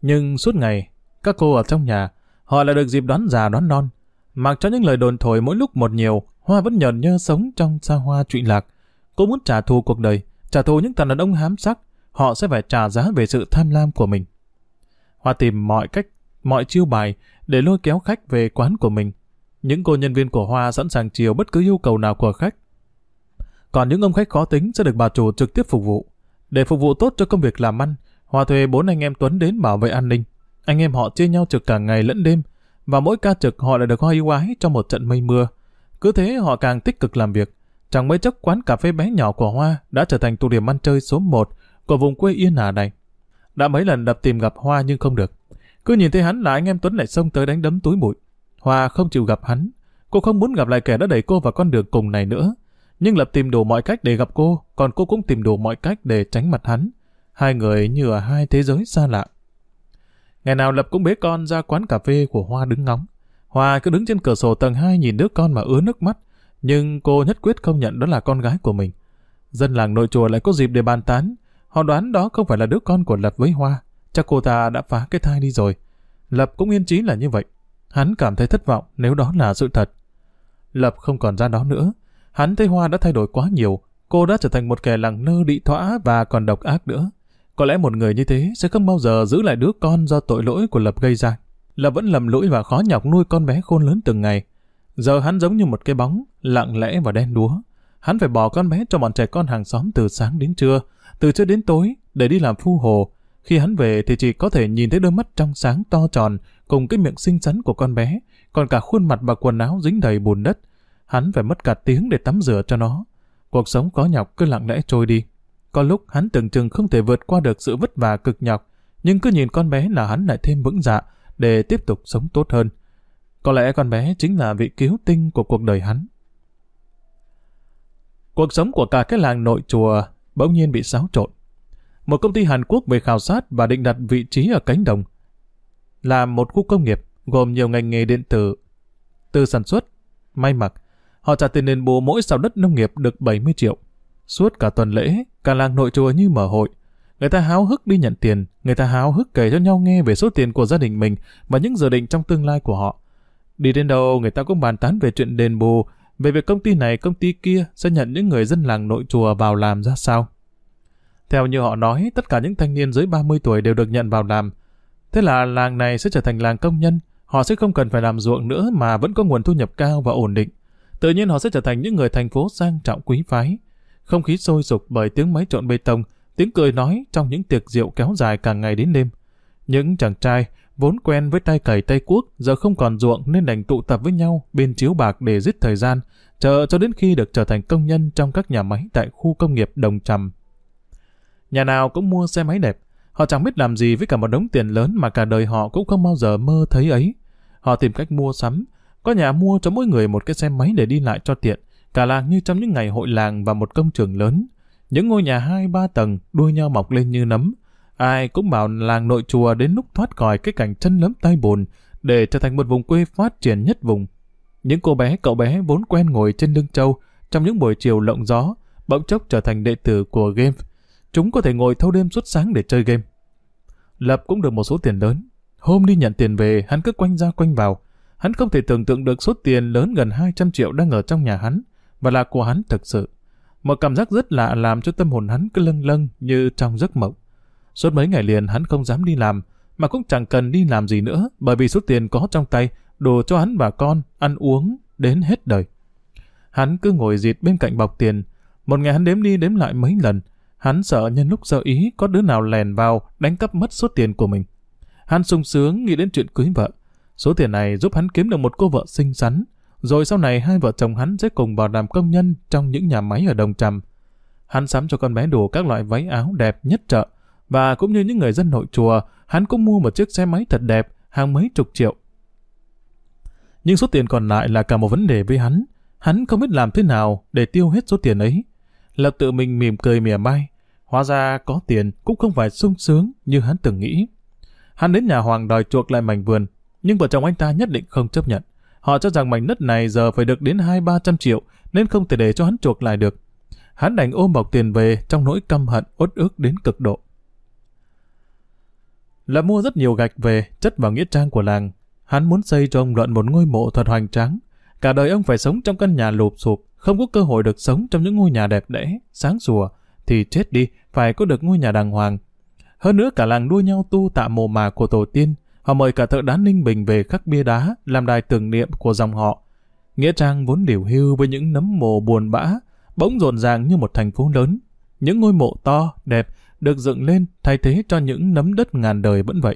Nhưng suốt ngày, các cô ở trong nhà, họ lại được dịp đoán già đoán non. Mặc cho những lời đồn thổi mỗi lúc một nhiều, Hoa vẫn nhờn nhơ sống trong xa hoa trụy lạc. Cô muốn trả thù cuộc đời, trả thù những thằng đàn ông hám sắc, họ sẽ phải trả giá về sự tham lam của mình. Hoa tìm mọi cách, mọi chiêu bài để lôi kéo khách về quán của mình. Những cô nhân viên của Hoa sẵn sàng chiều bất cứ yêu cầu nào của khách. Còn những ông khách khó tính sẽ được bà chủ trực tiếp phục vụ. Để phục vụ tốt cho công việc làm ăn, Hoa thuê bốn anh em Tuấn đến bảo vệ an ninh. Anh em họ chia nhau trực cả ngày lẫn đêm, và mỗi ca trực họ lại được hoa ưu ái trong một trận mây mưa. Cứ thế họ càng tích cực làm việc. Chẳng mấy chốc quán cà phê bé nhỏ của Hoa đã trở thành tụ điểm ăn chơi số 1 của vùng quê Yên Hà này. Đã mấy lần đập tìm gặp Hoa nhưng không được. Cứ nhìn thấy hắn là anh em Tuấn lại xông tới đánh đấm túi bụi. Hoa không chịu gặp hắn. Cô không muốn gặp lại kẻ đã đẩy cô vào con đường cùng này nữa. Nhưng Lập tìm đủ mọi cách để gặp cô, còn cô cũng tìm đủ mọi cách để tránh mặt hắn. Hai người như ở hai thế giới xa lạ. Ngày nào Lập cũng bế con ra quán cà phê của Hoa đứng ngóng. Hoa cứ đứng trên cửa sổ tầng 2 nhìn đứa con mà ứa nước mắt, nhưng cô nhất quyết không nhận đó là con gái của mình. Dân làng nội chùa lại có dịp để bàn tán, họ đoán đó không phải là đứa con của Lập với Hoa, chắc cô ta đã phá cái thai đi rồi. Lập cũng yên chí là như vậy. Hắn cảm thấy thất vọng nếu đó là sự thật. Lập không còn ra đó nữa. Hắn thấy Hoa đã thay đổi quá nhiều. Cô đã trở thành một kẻ lẳng lơ đị thỏa và còn độc ác nữa. Có lẽ một người như thế sẽ không bao giờ giữ lại đứa con do tội lỗi của Lập gây ra. Lập vẫn lầm lỗi và khó nhọc nuôi con bé khôn lớn từng ngày. Giờ hắn giống như một cái bóng, lặng lẽ và đen đúa. Hắn phải bỏ con bé cho bọn trẻ con hàng xóm từ sáng đến trưa, từ trưa đến tối, để đi làm phu hồ. Khi hắn về thì chỉ có thể nhìn thấy đôi mắt trong sáng to tròn, cùng cái miệng xinh xắn của con bé, còn cả khuôn mặt và quần áo dính đầy bùn đất. Hắn phải mất cả tiếng để tắm rửa cho nó. Cuộc sống có nhọc cứ lặng lẽ trôi đi. Có lúc hắn tưởng chừng không thể vượt qua được sự vất vả cực nhọc, nhưng cứ nhìn con bé là hắn lại thêm vững dạ để tiếp tục sống tốt hơn. Có lẽ con bé chính là vị cứu tinh của cuộc đời hắn. Cuộc sống của cả cái làng nội chùa bỗng nhiên bị xáo trộn. Một công ty Hàn Quốc về khảo sát và định đặt vị trí ở cánh đồng. Là một khu công nghiệp gồm nhiều ngành nghề điện tử, từ sản xuất, may mặc. Họ trả tiền đền bù mỗi sào đất nông nghiệp được 70 triệu. Suốt cả tuần lễ, cả làng nội chùa như mở hội. Người ta háo hức đi nhận tiền, người ta háo hức kể cho nhau nghe về số tiền của gia đình mình và những dự định trong tương lai của họ. Đi đến đâu, người ta cũng bàn tán về chuyện đền bù, về việc công ty này, công ty kia sẽ nhận những người dân làng nội chùa vào làm ra sao. Theo như họ nói, tất cả những thanh niên dưới 30 tuổi đều được nhận vào làm. Thế là làng này sẽ trở thành làng công nhân, họ sẽ không cần phải làm ruộng nữa mà vẫn có nguồn thu nhập cao và ổn định. Tự nhiên họ sẽ trở thành những người thành phố sang trọng quý phái. Không khí sôi sục bởi tiếng máy trộn bê tông, tiếng cười nói trong những tiệc rượu kéo dài cả ngày đến đêm. Những chàng trai vốn quen với tay cày tay cuốc giờ không còn ruộng nên đành tụ tập với nhau bên chiếu bạc để giết thời gian, chờ cho đến khi được trở thành công nhân trong các nhà máy tại khu công nghiệp Đồng Trầm. Nhà nào cũng mua xe máy đẹp, họ chẳng biết làm gì với cả một đống tiền lớn mà cả đời họ cũng không bao giờ mơ thấy ấy. Họ tìm cách mua sắm, có nhà mua cho mỗi người một cái xe máy để đi lại cho tiện, cả làng như trong những ngày hội làng và một công trường lớn. Những ngôi nhà hai ba tầng đuôi nhau mọc lên như nấm. Ai cũng bảo làng nội chùa đến lúc thoát khỏi cái cảnh chân lấm tay bùn để trở thành một vùng quê phát triển nhất vùng. Những cô bé cậu bé vốn quen ngồi trên lưng châu trong những buổi chiều lộng gió, bỗng chốc trở thành đệ tử của game. Chúng có thể ngồi thâu đêm suốt sáng để chơi game. Lập cũng được một số tiền lớn. Hôm đi nhận tiền về, hắn cứ quanh ra quanh vào. Hắn không thể tưởng tượng được số tiền lớn gần 200 triệu đang ở trong nhà hắn, và là của hắn thực sự. Một cảm giác rất lạ làm cho tâm hồn hắn cứ lâng lâng như trong giấc mộng. Suốt mấy ngày liền hắn không dám đi làm, mà cũng chẳng cần đi làm gì nữa, bởi vì số tiền có trong tay đồ cho hắn và con ăn uống đến hết đời. Hắn cứ ngồi dịt bên cạnh bọc tiền. Một ngày hắn đếm đi đếm lại mấy lần. Hắn sợ nhân lúc sợ ý có đứa nào lèn vào đánh cắp mất số tiền của mình. Hắn sung sướng nghĩ đến chuyện cưới vợ. Số tiền này giúp hắn kiếm được một cô vợ xinh xắn. Rồi sau này hai vợ chồng hắn sẽ cùng vào làm công nhân trong những nhà máy ở Đồng Trầm. Hắn sắm cho con bé đủ các loại váy áo đẹp nhất chợ. Và cũng như những người dân nội chùa, hắn cũng mua một chiếc xe máy thật đẹp, hàng mấy chục triệu. Nhưng số tiền còn lại là cả một vấn đề với hắn. Hắn không biết làm thế nào để tiêu hết số tiền ấy. Lập tự mình mỉm cười mỉa mai. Hóa ra có tiền cũng không phải sung sướng như hắn từng nghĩ. Hắn đến nhà Hoàng đòi chuộc lại mảnh vườn, nhưng vợ chồng anh ta nhất định không chấp nhận. Họ cho rằng mảnh đất này giờ phải được đến hai ba trăm triệu, nên không thể để cho hắn chuộc lại được. Hắn đành ôm bọc tiền về trong nỗi căm hận uất ức đến cực độ. Là mua rất nhiều gạch về, chất vào nghĩa trang của làng. Hắn muốn xây cho ông Luận một ngôi mộ thật hoành tráng. Cả đời ông phải sống trong căn nhà lụp sụp, không có cơ hội được sống trong những ngôi nhà đẹp đẽ, sáng sủa, thì chết đi, phải có được ngôi nhà đàng hoàng. Hơn nữa cả làng đua nhau tu tạ mồ mà của tổ tiên, họ mời cả thợ đá Ninh Bình về khắc bia đá, làm đài tưởng niệm của dòng họ. Nghĩa Trang vốn điều hưu với những nấm mồ buồn bã, bỗng rộn ràng như một thành phố lớn. Những ngôi mộ to, đẹp, được dựng lên thay thế cho những nấm đất ngàn đời vẫn vậy.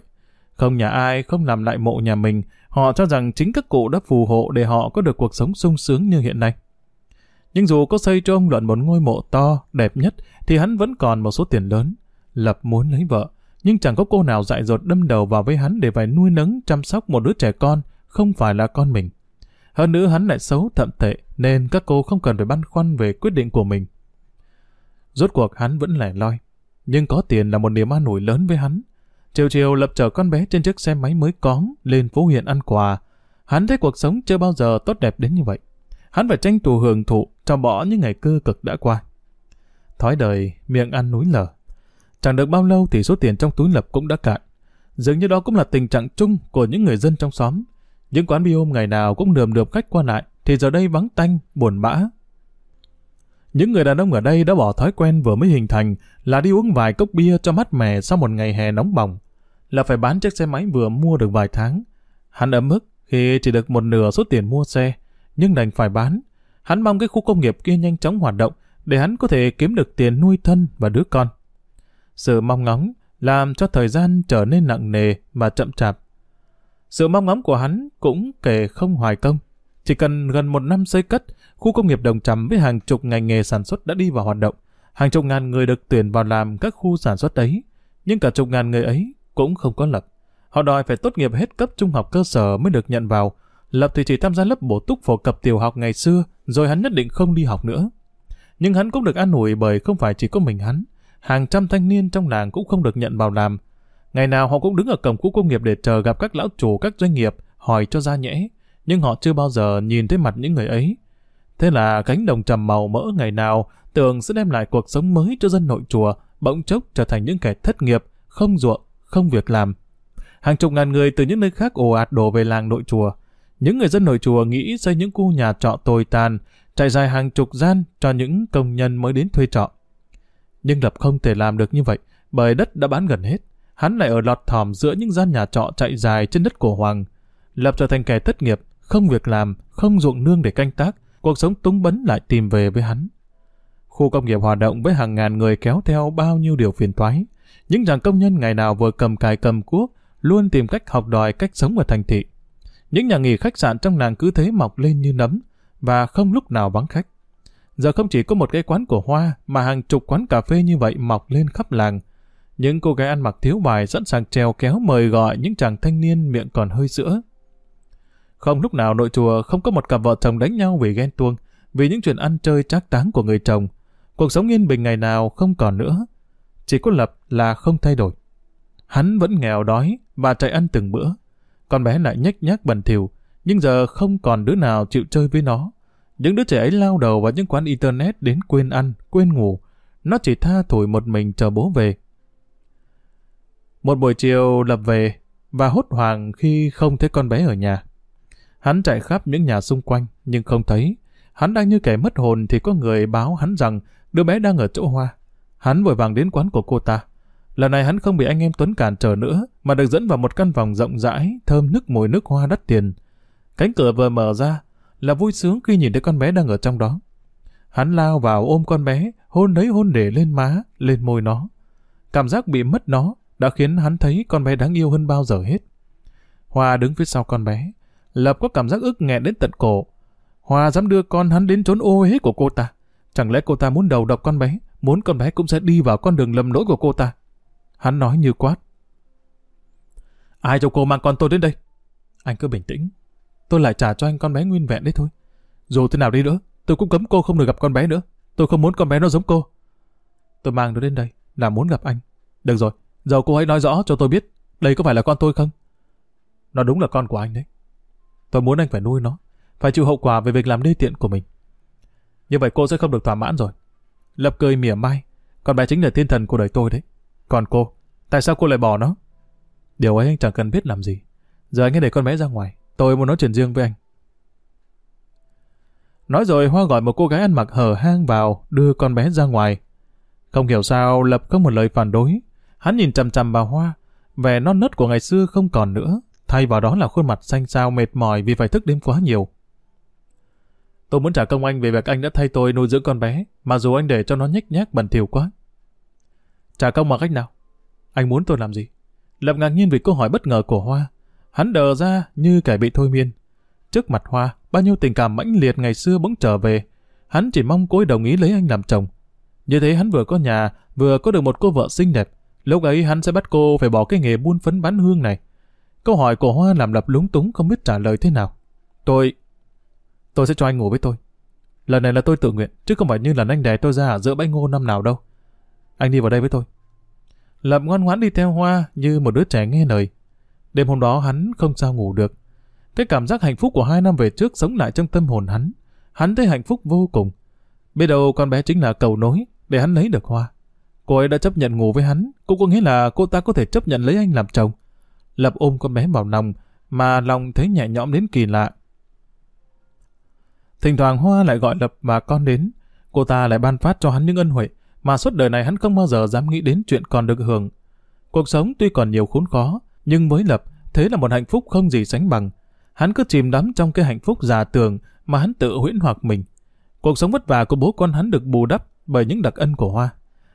Không nhà ai không làm lại mộ nhà mình, họ cho rằng chính các cụ đã phù hộ để họ có được cuộc sống sung sướng như hiện nay. Nhưng dù có xây cho ông Luận một ngôi mộ to, đẹp nhất, thì hắn vẫn còn một số tiền lớn. Lập muốn lấy vợ, nhưng chẳng có cô nào dại dột đâm đầu vào với hắn để phải nuôi nấng chăm sóc một đứa trẻ con, không phải là con mình. Hơn nữa hắn lại xấu thậm tệ, nên các cô không cần phải băn khoăn về quyết định của mình. Rốt cuộc hắn vẫn lẻ loi, nhưng có tiền là một niềm an ủi lớn với hắn. Chiều chiều lập chở con bé trên chiếc xe máy mới có lên phố huyện ăn quà. Hắn thấy cuộc sống chưa bao giờ tốt đẹp đến như vậy. Hắn phải tranh thủ hưởng thụ cho bỏ những ngày cơ cực đã qua. Thói đời, miệng ăn núi lở. Chẳng được bao lâu thì số tiền trong túi lập cũng đã cạn. Dường như đó cũng là tình trạng chung của những người dân trong xóm. Những quán bia ôm ngày nào cũng đườm được khách qua lại, thì giờ đây vắng tanh, buồn bã, những người đàn ông ở đây đã bỏ thói quen vừa mới hình thành là đi uống vài cốc bia cho mát mẻ sau một ngày hè nóng bỏng. Là phải bán chiếc xe máy vừa mua được vài tháng. Hắn ấm ức khi chỉ được một nửa số tiền mua xe, nhưng đành phải bán. Hắn mong cái khu công nghiệp kia nhanh chóng hoạt động để hắn có thể kiếm được tiền nuôi thân và đứa con. Sự mong ngóng làm cho thời gian trở nên nặng nề và chậm chạp. Sự mong ngóng của hắn cũng kể không hoài công. Chỉ cần gần một năm xây cất, khu công nghiệp Đồng Trầm với hàng chục ngành nghề sản xuất đã đi vào hoạt động. Hàng chục ngàn người được tuyển vào làm các khu sản xuất ấy. Nhưng cả chục ngàn người ấy cũng không có lập. Họ đòi phải tốt nghiệp hết cấp trung học cơ sở mới được nhận vào. Lập thì chỉ tham gia lớp bổ túc phổ cập tiểu học ngày xưa, rồi hắn nhất định không đi học nữa. Nhưng hắn cũng được an ủi bởi không phải chỉ có mình hắn. Hàng trăm thanh niên trong làng cũng không được nhận vào làm. Ngày nào họ cũng đứng ở cổng khu công nghiệp để chờ gặp các lão chủ các doanh nghiệp, hỏi cho ra nhẽ nhưng họ chưa bao giờ nhìn thấy mặt những người ấy. Thế là cánh đồng trầm màu mỡ ngày nào tưởng sẽ đem lại cuộc sống mới cho dân nội chùa, bỗng chốc trở thành những kẻ thất nghiệp, không ruộng, không việc làm. Hàng chục ngàn người từ những nơi khác ồ ạt đổ về làng nội chùa. Những người dân nội chùa nghĩ xây những khu nhà trọ tồi tàn, trải dài hàng chục gian cho những công nhân mới đến thuê trọ. Nhưng Lập không thể làm được như vậy, bởi đất đã bán gần hết. Hắn lại ở lọt thỏm giữa những gian nhà trọ chạy dài trên đất của Hoàng. Lập trở thành kẻ thất nghiệp, không việc làm, không ruộng nương để canh tác, cuộc sống túng bấn lại tìm về với hắn. Khu công nghiệp hoạt động với hàng ngàn người kéo theo bao nhiêu điều phiền toái. Những chàng công nhân ngày nào vừa cầm cài cầm cuốc, luôn tìm cách học đòi cách sống ở thành thị. Những nhà nghỉ khách sạn trong làng cứ thế mọc lên như nấm, và không lúc nào vắng khách. Giờ không chỉ có một cái quán của Hoa, mà hàng chục quán cà phê như vậy mọc lên khắp làng. Những cô gái ăn mặc thiếu bài sẵn sàng treo kéo mời gọi những chàng thanh niên miệng còn hơi sữa. Không lúc nào nội chùa không có một cặp vợ chồng đánh nhau vì ghen tuông, vì những chuyện ăn chơi trác táng của người chồng. Cuộc sống yên bình ngày nào không còn nữa. Chỉ có Lập là không thay đổi. Hắn vẫn nghèo đói và chạy ăn từng bữa. Con bé lại nhếch nhác bẩn thỉu, nhưng giờ không còn đứa nào chịu chơi với nó. Những đứa trẻ ấy lao đầu vào những quán internet đến quên ăn, quên ngủ. Nó chỉ tha thổi một mình chờ bố về. Một buổi chiều Lập về và hốt hoảng khi không thấy con bé ở nhà. Hắn chạy khắp những nhà xung quanh, nhưng không thấy. Hắn đang như kẻ mất hồn thì có người báo hắn rằng đứa bé đang ở chỗ Hoa. Hắn vội vàng đến quán của cô ta. Lần này hắn không bị anh em Tuấn cản trở nữa, mà được dẫn vào một căn phòng rộng rãi, thơm nức mùi nước hoa đắt tiền. Cánh cửa vừa mở ra, là vui sướng khi nhìn thấy con bé đang ở trong đó. Hắn lao vào ôm con bé, hôn lấy hôn để lên má, lên môi nó. Cảm giác bị mất nó đã khiến hắn thấy con bé đáng yêu hơn bao giờ hết. Hoa đứng phía sau con bé, Lập có cảm giác ức nghẹn đến tận cổ. Hoa dám đưa con hắn đến trốn ô hế của cô ta. Chẳng lẽ cô ta muốn đầu độc con bé, muốn con bé cũng sẽ đi vào con đường lầm lỗi của cô ta. Hắn nói như quát. Ai cho cô mang con tôi đến đây? Anh cứ bình tĩnh. Tôi lại trả cho anh con bé nguyên vẹn đấy thôi. Dù thế nào đi nữa, tôi cũng cấm cô không được gặp con bé nữa. Tôi không muốn con bé nó giống cô. Tôi mang nó đến đây là muốn gặp anh. Được rồi, giờ cô hãy nói rõ cho tôi biết đây có phải là con tôi không? Nó đúng là con của anh đấy. Tôi muốn anh phải nuôi nó, phải chịu hậu quả về việc làm đê tiện của mình. Như vậy cô sẽ không được thỏa mãn rồi. Lập cười mỉa mai, con bé chính là thiên thần của đời tôi đấy. Còn cô, tại sao cô lại bỏ nó? Điều ấy anh chẳng cần biết làm gì. Giờ anh hãy để con bé ra ngoài, tôi muốn nói chuyện riêng với anh. Nói rồi Hoa gọi một cô gái ăn mặc hở hang vào, đưa con bé ra ngoài. Không hiểu sao Lập có một lời phản đối. Hắn nhìn chằm chằm vào Hoa, vẻ non nớt của ngày xưa không còn nữa, thay vào đó là khuôn mặt xanh xao mệt mỏi vì phải thức đêm quá nhiều. Tôi muốn trả công anh về việc anh đã thay tôi nuôi dưỡng con bé, mà dù anh để cho nó nhếch nhác bẩn thỉu quá. Trả công bằng cách nào? Anh muốn tôi làm gì? Lập ngạc nhiên vì câu hỏi bất ngờ của Hoa. Hắn đờ ra như kẻ bị thôi miên. Trước mặt Hoa, bao nhiêu tình cảm mãnh liệt ngày xưa bỗng trở về. Hắn chỉ mong cô ấy đồng ý lấy anh làm chồng. Như thế hắn vừa có nhà, vừa có được một cô vợ xinh đẹp. Lúc ấy hắn sẽ bắt cô phải bỏ cái nghề buôn phấn bán hương này. Câu hỏi của Hoa làm Lập lúng túng không biết trả lời thế nào. Tôi... Tôi sẽ cho anh ngủ với tôi. Lần này là tôi tự nguyện, chứ không phải như lần anh đè tôi ra ở giữa bãi ngô năm nào đâu. Anh đi vào đây với tôi. Lập ngoan ngoãn đi theo Hoa như một đứa trẻ nghe lời. Đêm hôm đó hắn không sao ngủ được. Cái cảm giác hạnh phúc của hai năm về trước sống lại trong tâm hồn hắn. Hắn thấy hạnh phúc vô cùng. Biết đâu con bé chính là cầu nối để hắn lấy được Hoa. Cô ấy đã chấp nhận ngủ với hắn, cũng có nghĩa là cô ta có thể chấp nhận lấy anh làm chồng. Lập ôm con bé vào lòng, mà lòng thấy nhẹ nhõm đến kỳ lạ. Thỉnh thoảng Hoa lại gọi Lập và con đến, cô ta lại ban phát cho hắn những ân huệ mà suốt đời này hắn không bao giờ dám nghĩ đến chuyện còn được hưởng. Cuộc sống tuy còn nhiều khốn khó, nhưng với Lập, thế là một hạnh phúc không gì sánh bằng. Hắn cứ chìm đắm trong cái hạnh phúc già tường mà hắn tự huyễn hoặc mình. Cuộc sống vất vả của bố con hắn được bù đắp bởi những đặc ân của Hoa.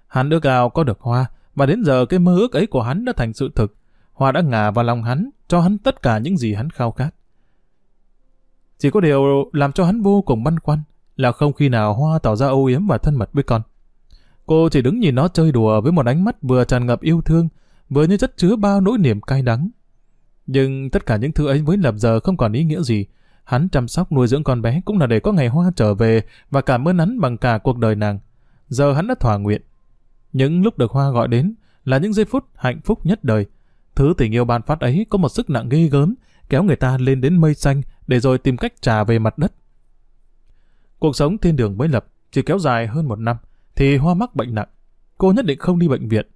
Hắn ước ao có được Hoa, và đến giờ cái mơ ước ấy của hắn đã thành sự thực. Hoa đã ngả vào lòng hắn, cho hắn tất cả những gì hắn khao khát. Chỉ có điều làm cho hắn vô cùng băn khoăn là không khi nào Hoa tỏ ra âu yếm và thân mật với con. Cô chỉ đứng nhìn nó chơi đùa với một ánh mắt vừa tràn ngập yêu thương, vừa như chất chứa bao nỗi niềm cay đắng. Nhưng tất cả những thứ ấy với Lập giờ không còn ý nghĩa gì. Hắn chăm sóc nuôi dưỡng con bé cũng là để có ngày Hoa trở về và cảm ơn hắn bằng cả cuộc đời nàng. Giờ hắn đã thỏa nguyện. Những lúc được Hoa gọi đến là những giây phút hạnh phúc nhất đời. Thứ tình yêu ban phát ấy có một sức nặng ghê gớm, kéo người ta lên đến mây xanh để rồi tìm cách trả về mặt đất. Cuộc sống thiên đường mới lập chỉ kéo dài hơn một năm thì Hoa mắc bệnh nặng. Cô nhất định không đi bệnh viện.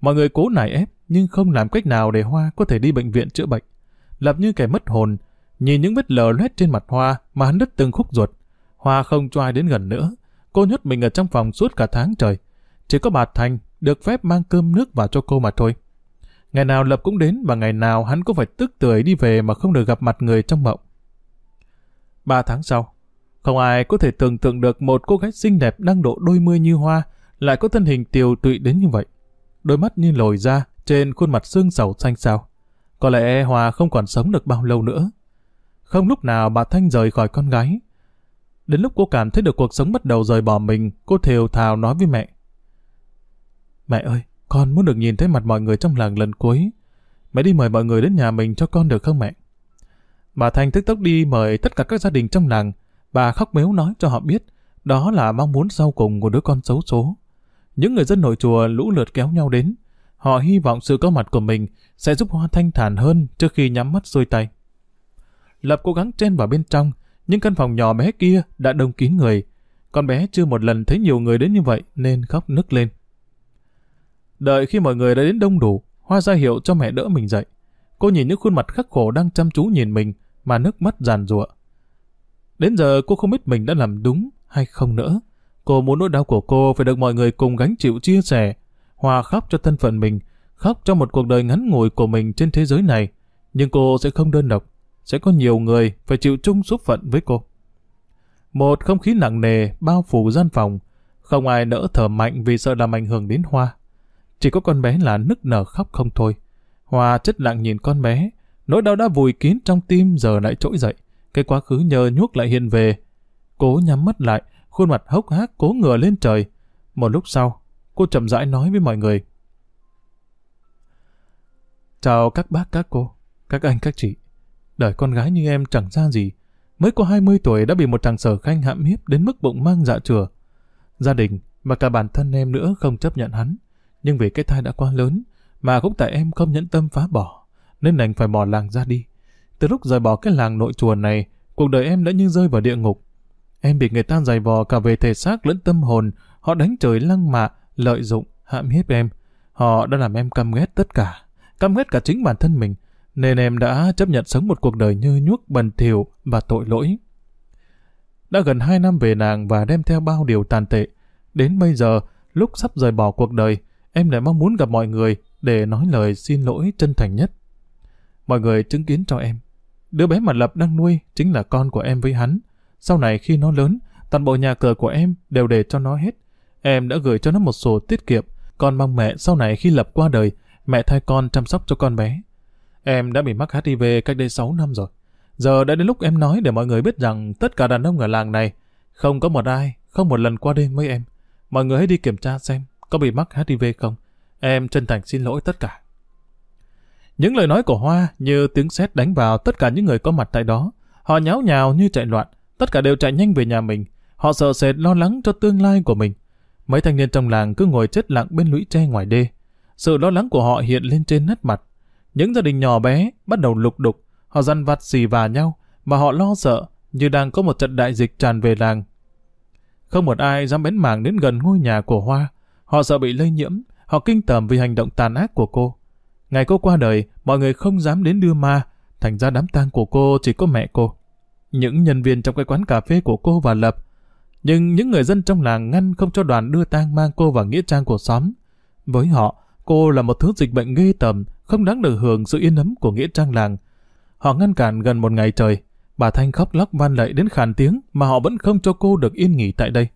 Mọi người cố nài ép, nhưng không làm cách nào để Hoa có thể đi bệnh viện chữa bệnh. Lập như kẻ mất hồn, nhìn những vết lở loét trên mặt Hoa mà hắn đứt từng khúc ruột. Hoa không cho ai đến gần nữa. Cô nhốt mình ở trong phòng suốt cả tháng trời. Chỉ có bà Thành được phép mang cơm nước vào cho cô mà thôi. Ngày nào Lập cũng đến và ngày nào hắn cũng phải tức tưởi đi về mà không được gặp mặt người trong mộng. Ba tháng sau, không ai có thể tưởng tượng được một cô gái xinh đẹp đang độ đôi mươi như hoa, lại có thân hình tiều tụy đến như vậy. Đôi mắt như lồi ra, trên khuôn mặt xương sầu xanh xao. Có lẽ Hoa không còn sống được bao lâu nữa. Không lúc nào bà Thanh rời khỏi con gái. Đến lúc cô cảm thấy được cuộc sống bắt đầu rời bỏ mình, cô thều thào nói với mẹ. Mẹ ơi, con muốn được nhìn thấy mặt mọi người trong làng lần cuối. Mẹ đi mời mọi người đến nhà mình cho con được không mẹ? Bà Thanh tức tốc đi mời tất cả các gia đình trong làng, Bà khóc mếu nói cho họ biết, đó là mong muốn sau cùng của đứa con xấu số. Những người dân nội chùa lũ lượt kéo nhau đến. Họ hy vọng sự có mặt của mình sẽ giúp Hoa thanh thản hơn trước khi nhắm mắt xuôi tay. Lập cố gắng chen vào bên trong, nhưng căn phòng nhỏ bé kia đã đông kín người. Con bé chưa một lần thấy nhiều người đến như vậy nên khóc nức lên. Đợi khi mọi người đã đến đông đủ, Hoa ra hiệu cho mẹ đỡ mình dậy. Cô nhìn những khuôn mặt khắc khổ đang chăm chú nhìn mình mà nước mắt giàn giụa. Đến giờ cô không biết mình đã làm đúng hay không nữa. Cô muốn nỗi đau của cô phải được mọi người cùng gánh chịu chia sẻ. Hoa khóc cho thân phận mình, khóc cho một cuộc đời ngắn ngủi của mình trên thế giới này. Nhưng cô sẽ không đơn độc, sẽ có nhiều người phải chịu chung số phận với cô. Một không khí nặng nề bao phủ gian phòng, không ai nỡ thở mạnh vì sợ làm ảnh hưởng đến Hoa. Chỉ có con bé là nức nở khóc không thôi. hòa chất lặng nhìn con bé, nỗi đau đã vùi kín trong tim giờ lại trỗi dậy. Cái quá khứ nhờ nhuốc lại hiện về. Cố nhắm mắt lại, khuôn mặt hốc hác cố ngửa lên trời. Một lúc sau, cô chậm rãi nói với mọi người. Chào các bác các cô, các anh các chị. Đời con gái như em chẳng ra gì. Mới có 20 tuổi đã bị một thằng sở khanh hãm hiếp đến mức bụng mang dạ chừa. Gia đình và cả bản thân em nữa không chấp nhận hắn. Nhưng vì cái thai đã quá lớn, mà cũng tại em không nhẫn tâm phá bỏ, nên đành phải bỏ làng ra đi. Từ lúc rời bỏ cái làng nội chùa này, cuộc đời em đã như rơi vào địa ngục. Em bị người ta giày vò cả về thể xác lẫn tâm hồn, họ đánh trời lăng mạ, lợi dụng, hãm hiếp em. Họ đã làm em căm ghét tất cả, căm ghét cả chính bản thân mình, nên em đã chấp nhận sống một cuộc đời như nhuốc bần thiểu và tội lỗi. Đã gần hai năm về nàng và đem theo bao điều tàn tệ. Đến bây giờ, lúc sắp rời bỏ cuộc đời, em lại mong muốn gặp mọi người để nói lời xin lỗi chân thành nhất. Mọi người chứng kiến cho em. Đứa bé mà Lập đang nuôi chính là con của em với hắn. Sau này khi nó lớn, toàn bộ nhà cửa của em đều để cho nó hết. Em đã gửi cho nó một sổ tiết kiệm, con mong mẹ sau này khi Lập qua đời, mẹ thay con chăm sóc cho con bé. Em đã bị mắc HIV cách đây 6 năm rồi. Giờ đã đến lúc em nói để mọi người biết rằng tất cả đàn ông ở làng này không có một ai, không một lần qua đêm với em. Mọi người hãy đi kiểm tra xem có bị mắc HIV không. Em chân thành xin lỗi tất cả. Những lời nói của Hoa như tiếng sét đánh vào tất cả những người có mặt tại đó. Họ nháo nhào như chạy loạn, tất cả đều chạy nhanh về nhà mình. Họ sợ sệt lo lắng cho tương lai của mình. Mấy thanh niên trong làng cứ ngồi chết lặng bên lũy tre ngoài đê. Sự lo lắng của họ hiện lên trên nét mặt. Những gia đình nhỏ bé bắt đầu lục đục, họ dằn vặt xì vào nhau, mà họ lo sợ như đang có một trận đại dịch tràn về làng. Không một ai dám bén mảng đến gần ngôi nhà của Hoa. Họ sợ bị lây nhiễm, họ kinh tởm vì hành động tàn ác của cô. Ngày cô qua đời, mọi người không dám đến đưa ma, thành ra đám tang của cô chỉ có mẹ cô. Những nhân viên trong cái quán cà phê của cô và Lập. Nhưng những người dân trong làng ngăn không cho đoàn đưa tang mang cô vào nghĩa trang của xóm. Với họ, cô là một thứ dịch bệnh ghê tởm, không đáng được hưởng sự yên ấm của nghĩa trang làng. Họ ngăn cản gần một ngày trời. Bà Thanh khóc lóc van lạy đến khàn tiếng mà họ vẫn không cho cô được yên nghỉ tại đây.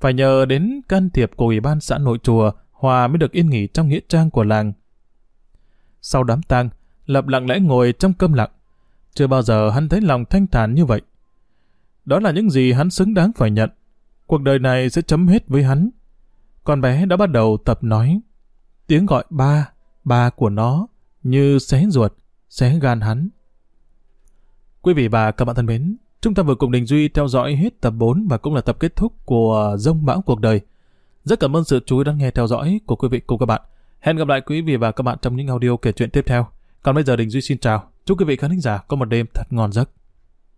Phải nhờ đến can thiệp của Ủy ban xã nội chùa, Hòa mới được yên nghỉ trong nghĩa trang của làng. Sau đám tang, Lập lặng lẽ ngồi trong câm lặng. Chưa bao giờ hắn thấy lòng thanh thản như vậy. Đó là những gì hắn xứng đáng phải nhận. Cuộc đời này sẽ chấm hết với hắn. Con bé đã bắt đầu tập nói. Tiếng gọi ba, ba của nó, như xé ruột, xé gan hắn. Quý vị và các bạn thân mến, chúng ta vừa cùng Đình Duy theo dõi hết tập 4 và cũng là tập kết thúc của Dông Bão Cuộc Đời. Rất cảm ơn sự chú ý lắng nghe theo dõi của quý vị cùng các bạn. Hẹn gặp lại quý vị và các bạn trong những audio kể chuyện tiếp theo. Còn bây giờ Đình Duy xin chào. Chúc quý vị khán giả có một đêm thật ngon giấc.